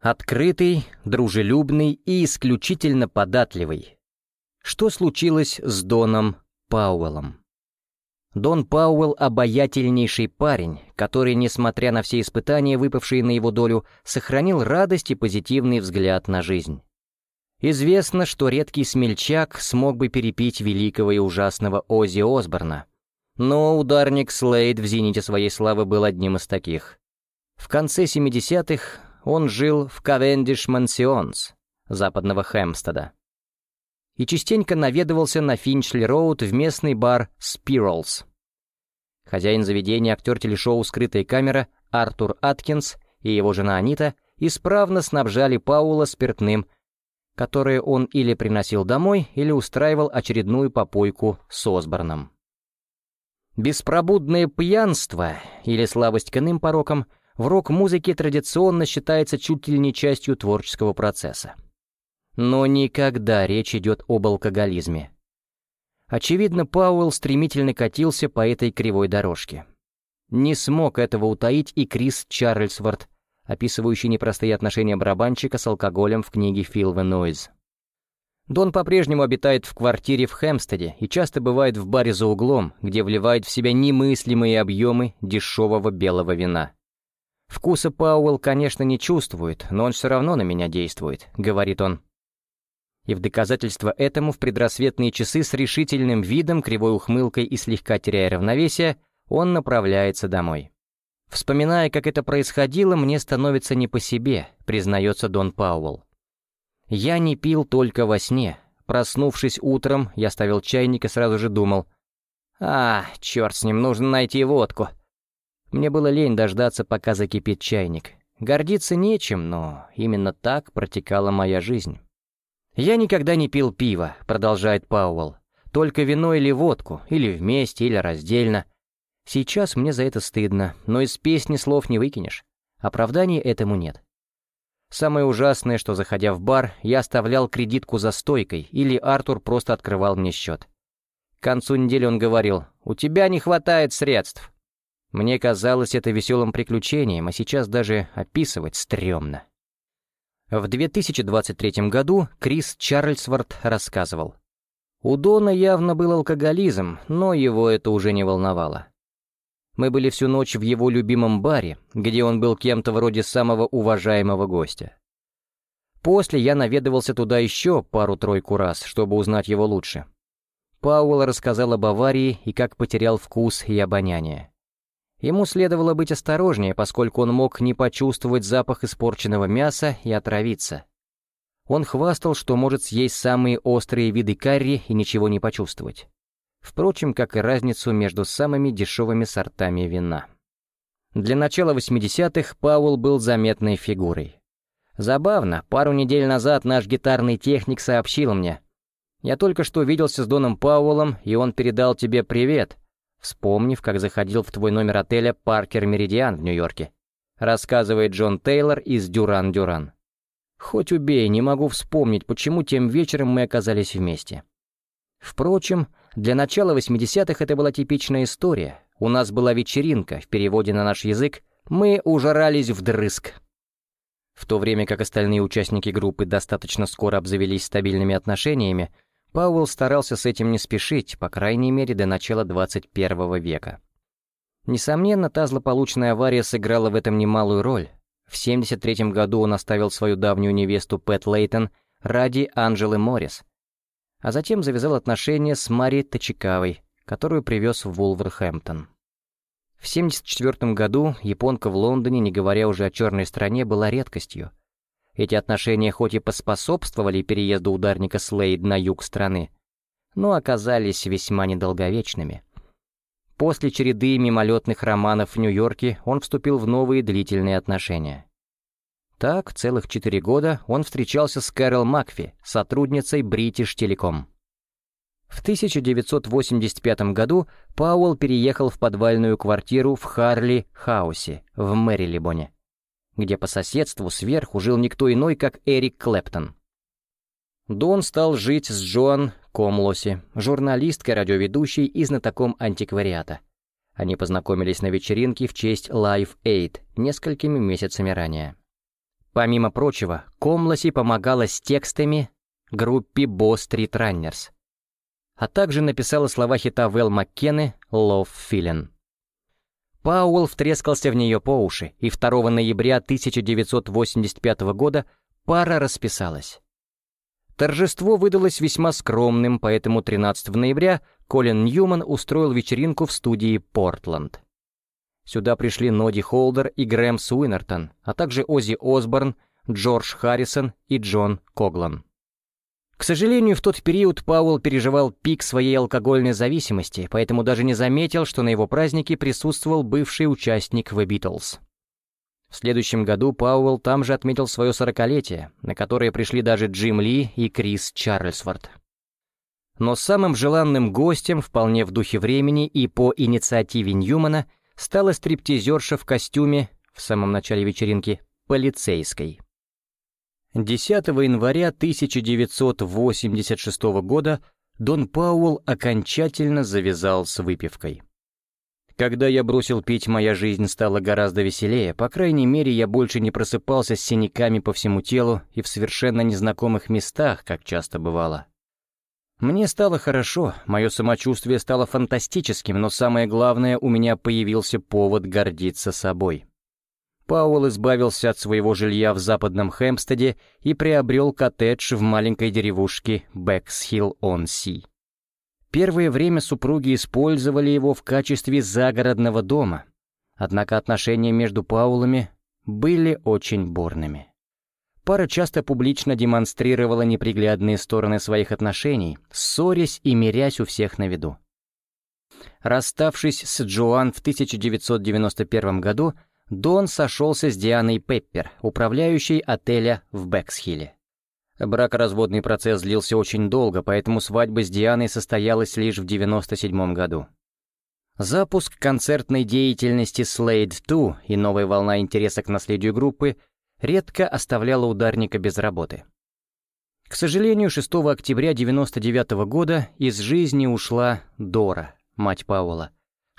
Открытый, дружелюбный и исключительно податливый. Что случилось с Доном Пауэллом? Дон Пауэлл — обаятельнейший парень, который, несмотря на все испытания, выпавшие на его долю, сохранил радость и позитивный взгляд на жизнь. Известно, что редкий смельчак смог бы перепить великого и ужасного Оззи Осборна. Но ударник Слейд в зените своей славы был одним из таких. В конце 70-х он жил в Кавендиш Мансионс, западного Хэмстеда. И частенько наведывался на Финчли-Роуд в местный бар «Спиралс». Хозяин заведения, актер телешоу «Скрытая камера» Артур Аткинс и его жена Анита исправно снабжали Паула спиртным, которое он или приносил домой, или устраивал очередную попойку с Осборном. Беспробудное пьянство или слабость к иным порокам — в рок-музыке традиционно считается чуть ли не частью творческого процесса. Но никогда речь идет об алкоголизме. Очевидно, Пауэлл стремительно катился по этой кривой дорожке. Не смог этого утаить и Крис Чарльзворт, описывающий непростые отношения барабанщика с алкоголем в книге «Feel the Noise». Дон по-прежнему обитает в квартире в Хэмстеде и часто бывает в баре за углом, где вливает в себя немыслимые объемы дешевого белого вина. «Вкуса Пауэлл, конечно, не чувствует, но он все равно на меня действует», — говорит он. И в доказательство этому в предрассветные часы с решительным видом, кривой ухмылкой и слегка теряя равновесие, он направляется домой. Вспоминая, как это происходило, мне становится не по себе, признается Дон Пауэлл. Я не пил только во сне. Проснувшись утром, я ставил чайник и сразу же думал, «А, черт с ним, нужно найти водку». Мне было лень дождаться, пока закипит чайник. Гордиться нечем, но именно так протекала моя жизнь. «Я никогда не пил пиво», — продолжает Пауэлл. «Только вино или водку, или вместе, или раздельно. Сейчас мне за это стыдно, но из песни слов не выкинешь. Оправданий этому нет. Самое ужасное, что, заходя в бар, я оставлял кредитку за стойкой, или Артур просто открывал мне счет. К концу недели он говорил, «У тебя не хватает средств». Мне казалось это веселым приключением, а сейчас даже описывать стрёмно. В 2023 году Крис Чарльзворт рассказывал. У Дона явно был алкоголизм, но его это уже не волновало. Мы были всю ночь в его любимом баре, где он был кем-то вроде самого уважаемого гостя. После я наведывался туда еще пару-тройку раз, чтобы узнать его лучше. Пауэлл рассказал об аварии и как потерял вкус и обоняние. Ему следовало быть осторожнее, поскольку он мог не почувствовать запах испорченного мяса и отравиться. Он хвастал, что может съесть самые острые виды карри и ничего не почувствовать. Впрочем, как и разницу между самыми дешевыми сортами вина. Для начала 80-х Пауэлл был заметной фигурой. Забавно, пару недель назад наш гитарный техник сообщил мне. «Я только что виделся с Доном Пауэллом, и он передал тебе привет», вспомнив, как заходил в твой номер отеля «Паркер Меридиан» в Нью-Йорке. Рассказывает Джон Тейлор из «Дюран-Дюран». Хоть убей, не могу вспомнить, почему тем вечером мы оказались вместе. Впрочем, для начала 80-х это была типичная история. У нас была вечеринка, в переводе на наш язык «Мы ужарались вдрызг». В то время как остальные участники группы достаточно скоро обзавелись стабильными отношениями, Пауэлл старался с этим не спешить, по крайней мере, до начала 21 века. Несомненно, та злополучная авария сыграла в этом немалую роль. В 73 году он оставил свою давнюю невесту Пэт Лейтон ради Анжелы Моррис, а затем завязал отношения с Мари Тачикавой, которую привез в Вулверхэмптон. В 1974 году японка в Лондоне, не говоря уже о черной стране, была редкостью. Эти отношения хоть и поспособствовали переезду ударника Слейд на юг страны, но оказались весьма недолговечными. После череды мимолетных романов в Нью-Йорке он вступил в новые длительные отношения. Так, целых четыре года он встречался с Кэрол Макфи, сотрудницей British Telecom. В 1985 году Пауэлл переехал в подвальную квартиру в Харли-хаусе в Мэрилибоне, где по соседству сверху жил никто иной, как Эрик Клэптон. Дон стал жить с Джоан Комлоси, журналисткой, радиоведущей и знатоком антиквариата. Они познакомились на вечеринке в честь Live Aid несколькими месяцами ранее. Помимо прочего, Комлоси помогала с текстами группе Bo Street Runners, а также написала слова хита Вэл Маккены «Love Feeling». Пауэлл втрескался в нее по уши, и 2 ноября 1985 года пара расписалась. Торжество выдалось весьма скромным, поэтому 13 ноября Колин Ньюман устроил вечеринку в студии «Портленд». Сюда пришли Ноди Холдер и Грэм Суинертон, а также Оззи Осборн, Джордж Харрисон и Джон Коглан. К сожалению, в тот период Пауэлл переживал пик своей алкогольной зависимости, поэтому даже не заметил, что на его празднике присутствовал бывший участник The Beatles. В следующем году Пауэлл там же отметил свое сорокалетие, на которое пришли даже Джим Ли и Крис Чарльзворт. Но самым желанным гостем, вполне в духе времени и по инициативе Ньюмана — стала стриптизерша в костюме, в самом начале вечеринки, полицейской. 10 января 1986 года Дон Пауэлл окончательно завязал с выпивкой. Когда я бросил пить, моя жизнь стала гораздо веселее, по крайней мере, я больше не просыпался с синяками по всему телу и в совершенно незнакомых местах, как часто бывало. Мне стало хорошо, мое самочувствие стало фантастическим, но самое главное, у меня появился повод гордиться собой. Пауэлл избавился от своего жилья в западном Хэмпстеде и приобрел коттедж в маленькой деревушке Бэксхилл-он-Си. Первое время супруги использовали его в качестве загородного дома, однако отношения между Паулами были очень бурными. Пара часто публично демонстрировала неприглядные стороны своих отношений, ссорясь и мирясь у всех на виду. Расставшись с Джоан в 1991 году, Дон сошелся с Дианой Пеппер, управляющей отеля в Бэксхилле. Бракоразводный процесс длился очень долго, поэтому свадьба с Дианой состоялась лишь в 1997 году. Запуск концертной деятельности Slade 2 и новая волна интереса к наследию группы редко оставляла ударника без работы. К сожалению, 6 октября 1999 года из жизни ушла Дора, мать Пауэлла,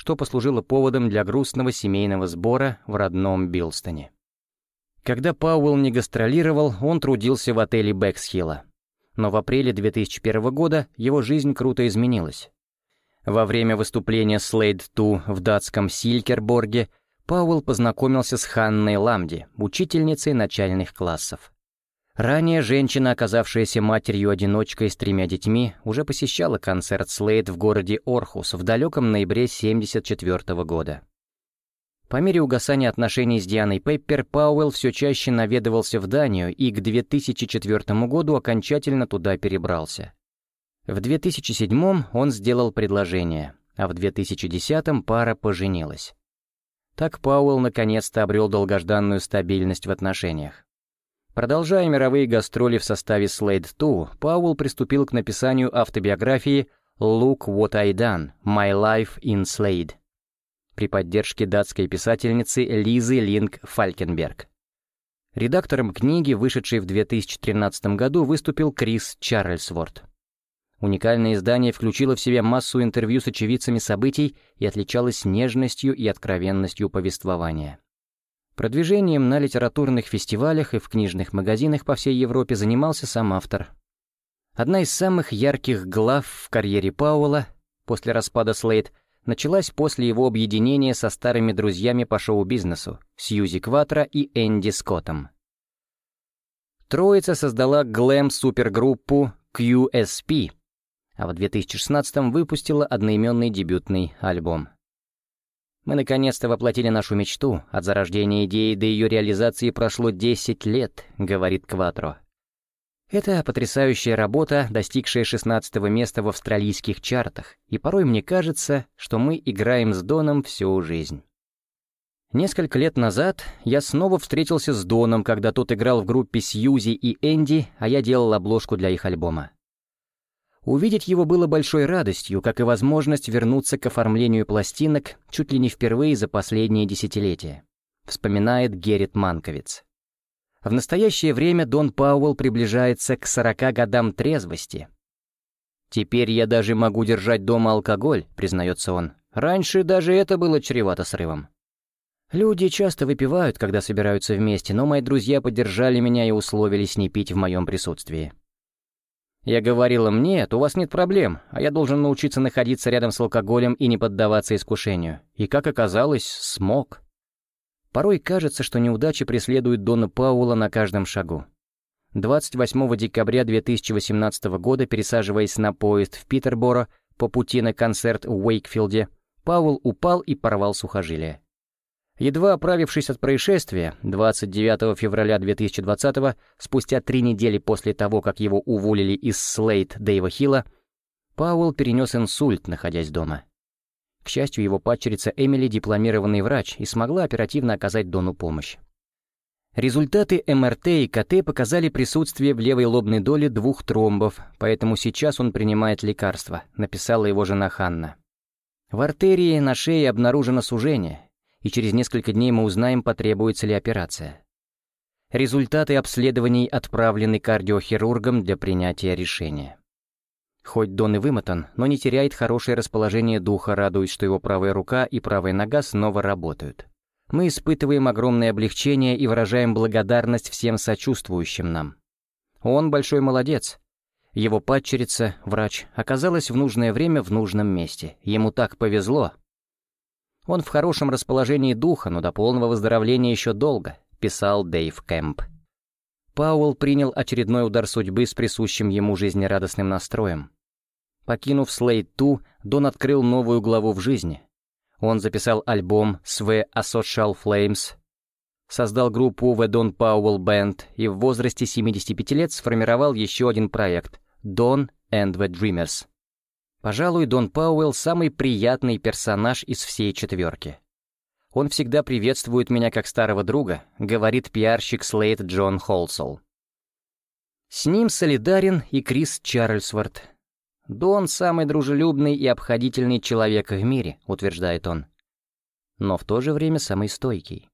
что послужило поводом для грустного семейного сбора в родном Билстоне. Когда Пауэлл не гастролировал, он трудился в отеле Бэксхилла. Но в апреле 2001 года его жизнь круто изменилась. Во время выступления Slade 2 в датском Силькерборге Пауэлл познакомился с Ханной Ламди, учительницей начальных классов. Ранее женщина, оказавшаяся матерью-одиночкой с тремя детьми, уже посещала концерт Слейд в городе Орхус в далеком ноябре 1974 года. По мере угасания отношений с Дианой Пеппер, Пауэлл все чаще наведывался в Данию и к 2004 году окончательно туда перебрался. В 2007 он сделал предложение, а в 2010 пара поженилась. Так Пауэлл наконец-то обрел долгожданную стабильность в отношениях. Продолжая мировые гастроли в составе Slade 2, Пауэлл приступил к написанию автобиографии «Look What I Done – My Life in Slade» при поддержке датской писательницы Лизы Линк Фалькенберг. Редактором книги, вышедшей в 2013 году, выступил Крис Чарльсворт. Уникальное издание включило в себя массу интервью с очевидцами событий и отличалось нежностью и откровенностью повествования. Продвижением на литературных фестивалях и в книжных магазинах по всей Европе занимался сам автор. Одна из самых ярких глав в карьере Пауэлла после распада Слейд началась после его объединения со старыми друзьями по шоу-бизнесу Сьюзи Кватро и Энди Скоттом. Троица создала глэм-супергруппу QSP, а в 2016 выпустила одноименный дебютный альбом. Мы наконец-то воплотили нашу мечту. От зарождения идеи до ее реализации прошло 10 лет, говорит Кватро. Это потрясающая работа, достигшая 16 места в австралийских чартах, и порой мне кажется, что мы играем с Доном всю жизнь. Несколько лет назад я снова встретился с Доном, когда тот играл в группе Сьюзи и Энди, а я делал обложку для их альбома. Увидеть его было большой радостью, как и возможность вернуться к оформлению пластинок чуть ли не впервые за последние десятилетия, вспоминает Геррит Манковиц. В настоящее время Дон Пауэлл приближается к 40 годам трезвости. «Теперь я даже могу держать дома алкоголь», — признается он. «Раньше даже это было чревато срывом». Люди часто выпивают, когда собираются вместе, но мои друзья поддержали меня и условились не пить в моем присутствии. Я говорила, нет, у вас нет проблем, а я должен научиться находиться рядом с алкоголем и не поддаваться искушению. И, как оказалось, смог. Порой кажется, что неудачи преследуют Дона Паула на каждом шагу. 28 декабря 2018 года, пересаживаясь на поезд в Питерборо по пути на концерт в Уэйкфилде, Паул упал и порвал сухожилие. Едва оправившись от происшествия, 29 февраля 2020 спустя три недели после того, как его уволили из Слейд Дэйва Хилла, Пауэлл перенес инсульт, находясь дома. К счастью, его падчерица Эмили дипломированный врач и смогла оперативно оказать Дону помощь. Результаты МРТ и КТ показали присутствие в левой лобной доле двух тромбов, поэтому сейчас он принимает лекарства, написала его жена Ханна. В артерии на шее обнаружено сужение, и через несколько дней мы узнаем, потребуется ли операция. Результаты обследований отправлены кардиохирургом для принятия решения. Хоть Дон и вымотан, но не теряет хорошее расположение духа, радуясь, что его правая рука и правая нога снова работают. Мы испытываем огромное облегчение и выражаем благодарность всем сочувствующим нам. Он большой молодец. Его падчерица, врач, оказалась в нужное время в нужном месте. Ему так повезло, Он в хорошем расположении духа, но до полного выздоровления еще долго, писал Дэйв Кэмп. Пауэлл принял очередной удар судьбы с присущим ему жизнерадостным настроем. Покинув Slate 2, Дон открыл новую главу в жизни. Он записал альбом «Sve A Social Flames», создал группу The Don Powell Band и в возрасте 75 лет сформировал еще один проект «Don and the Dreamers». Пожалуй, Дон Пауэлл — самый приятный персонаж из всей четверки. Он всегда приветствует меня как старого друга, говорит пиарщик Слейт Джон Холсол. С ним солидарен и Крис Чарльсворт. Дон — самый дружелюбный и обходительный человек в мире, утверждает он. Но в то же время самый стойкий.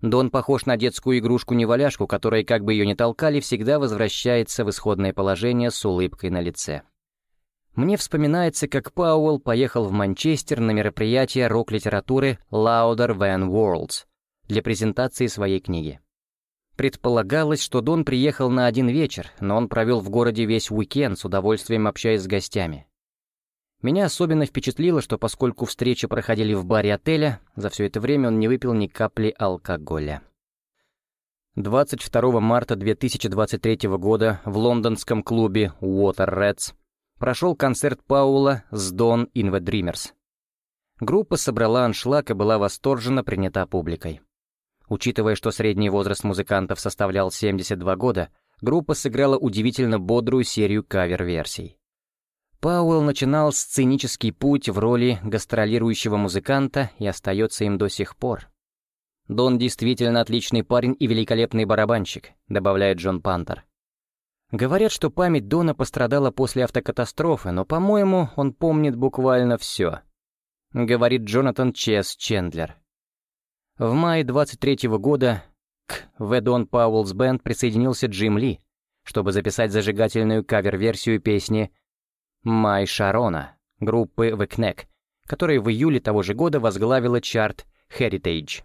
Дон похож на детскую игрушку-неваляшку, которая, как бы ее ни толкали, всегда возвращается в исходное положение с улыбкой на лице. Мне вспоминается, как Пауэлл поехал в Манчестер на мероприятие рок-литературы Louder Than Worlds для презентации своей книги. Предполагалось, что Дон приехал на один вечер, но он провел в городе весь уикенд с удовольствием общаясь с гостями. Меня особенно впечатлило, что поскольку встречи проходили в баре отеля, за все это время он не выпил ни капли алкоголя. 22 марта 2023 года в лондонском клубе Water Rats прошел концерт Паула с Don in the Dreamers. Группа собрала аншлаг и была восторженно принята публикой. Учитывая, что средний возраст музыкантов составлял 72 года, группа сыграла удивительно бодрую серию кавер-версий. Пауэлл начинал сценический путь в роли гастролирующего музыканта и остается им до сих пор. «Дон действительно отличный парень и великолепный барабанщик», добавляет Джон Пантер. Говорят, что память Дона пострадала после автокатастрофы, но, по-моему, он помнит буквально все. Говорит Джонатан Чес Чендлер. В мае 23 -го года к Don Powell's Band присоединился Джим Ли, чтобы записать зажигательную кавер-версию песни «Май Шарона» группы The которая в июле того же года возглавила чарт Heritage.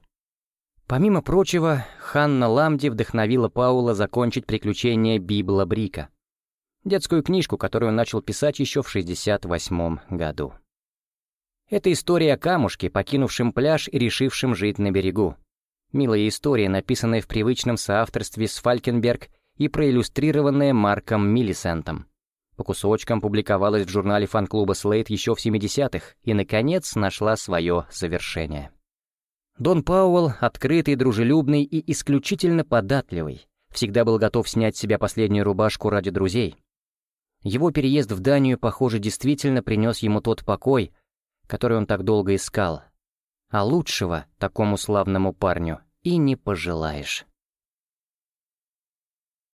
Помимо прочего, Ханна Ламди вдохновила Паула закончить приключения Библа Брика, детскую книжку, которую он начал писать еще в 68 году. Это история о камушке, покинувшем пляж и решившем жить на берегу. Милая история, написанная в привычном соавторстве с Фалькенберг и проиллюстрированная Марком Миллисентом. По кусочкам публиковалась в журнале фан-клуба Слейт еще в 70-х и, наконец, нашла свое завершение. Дон Пауэлл, открытый, дружелюбный и исключительно податливый, всегда был готов снять с себя последнюю рубашку ради друзей. Его переезд в Данию, похоже, действительно принес ему тот покой, который он так долго искал. А лучшего такому славному парню и не пожелаешь.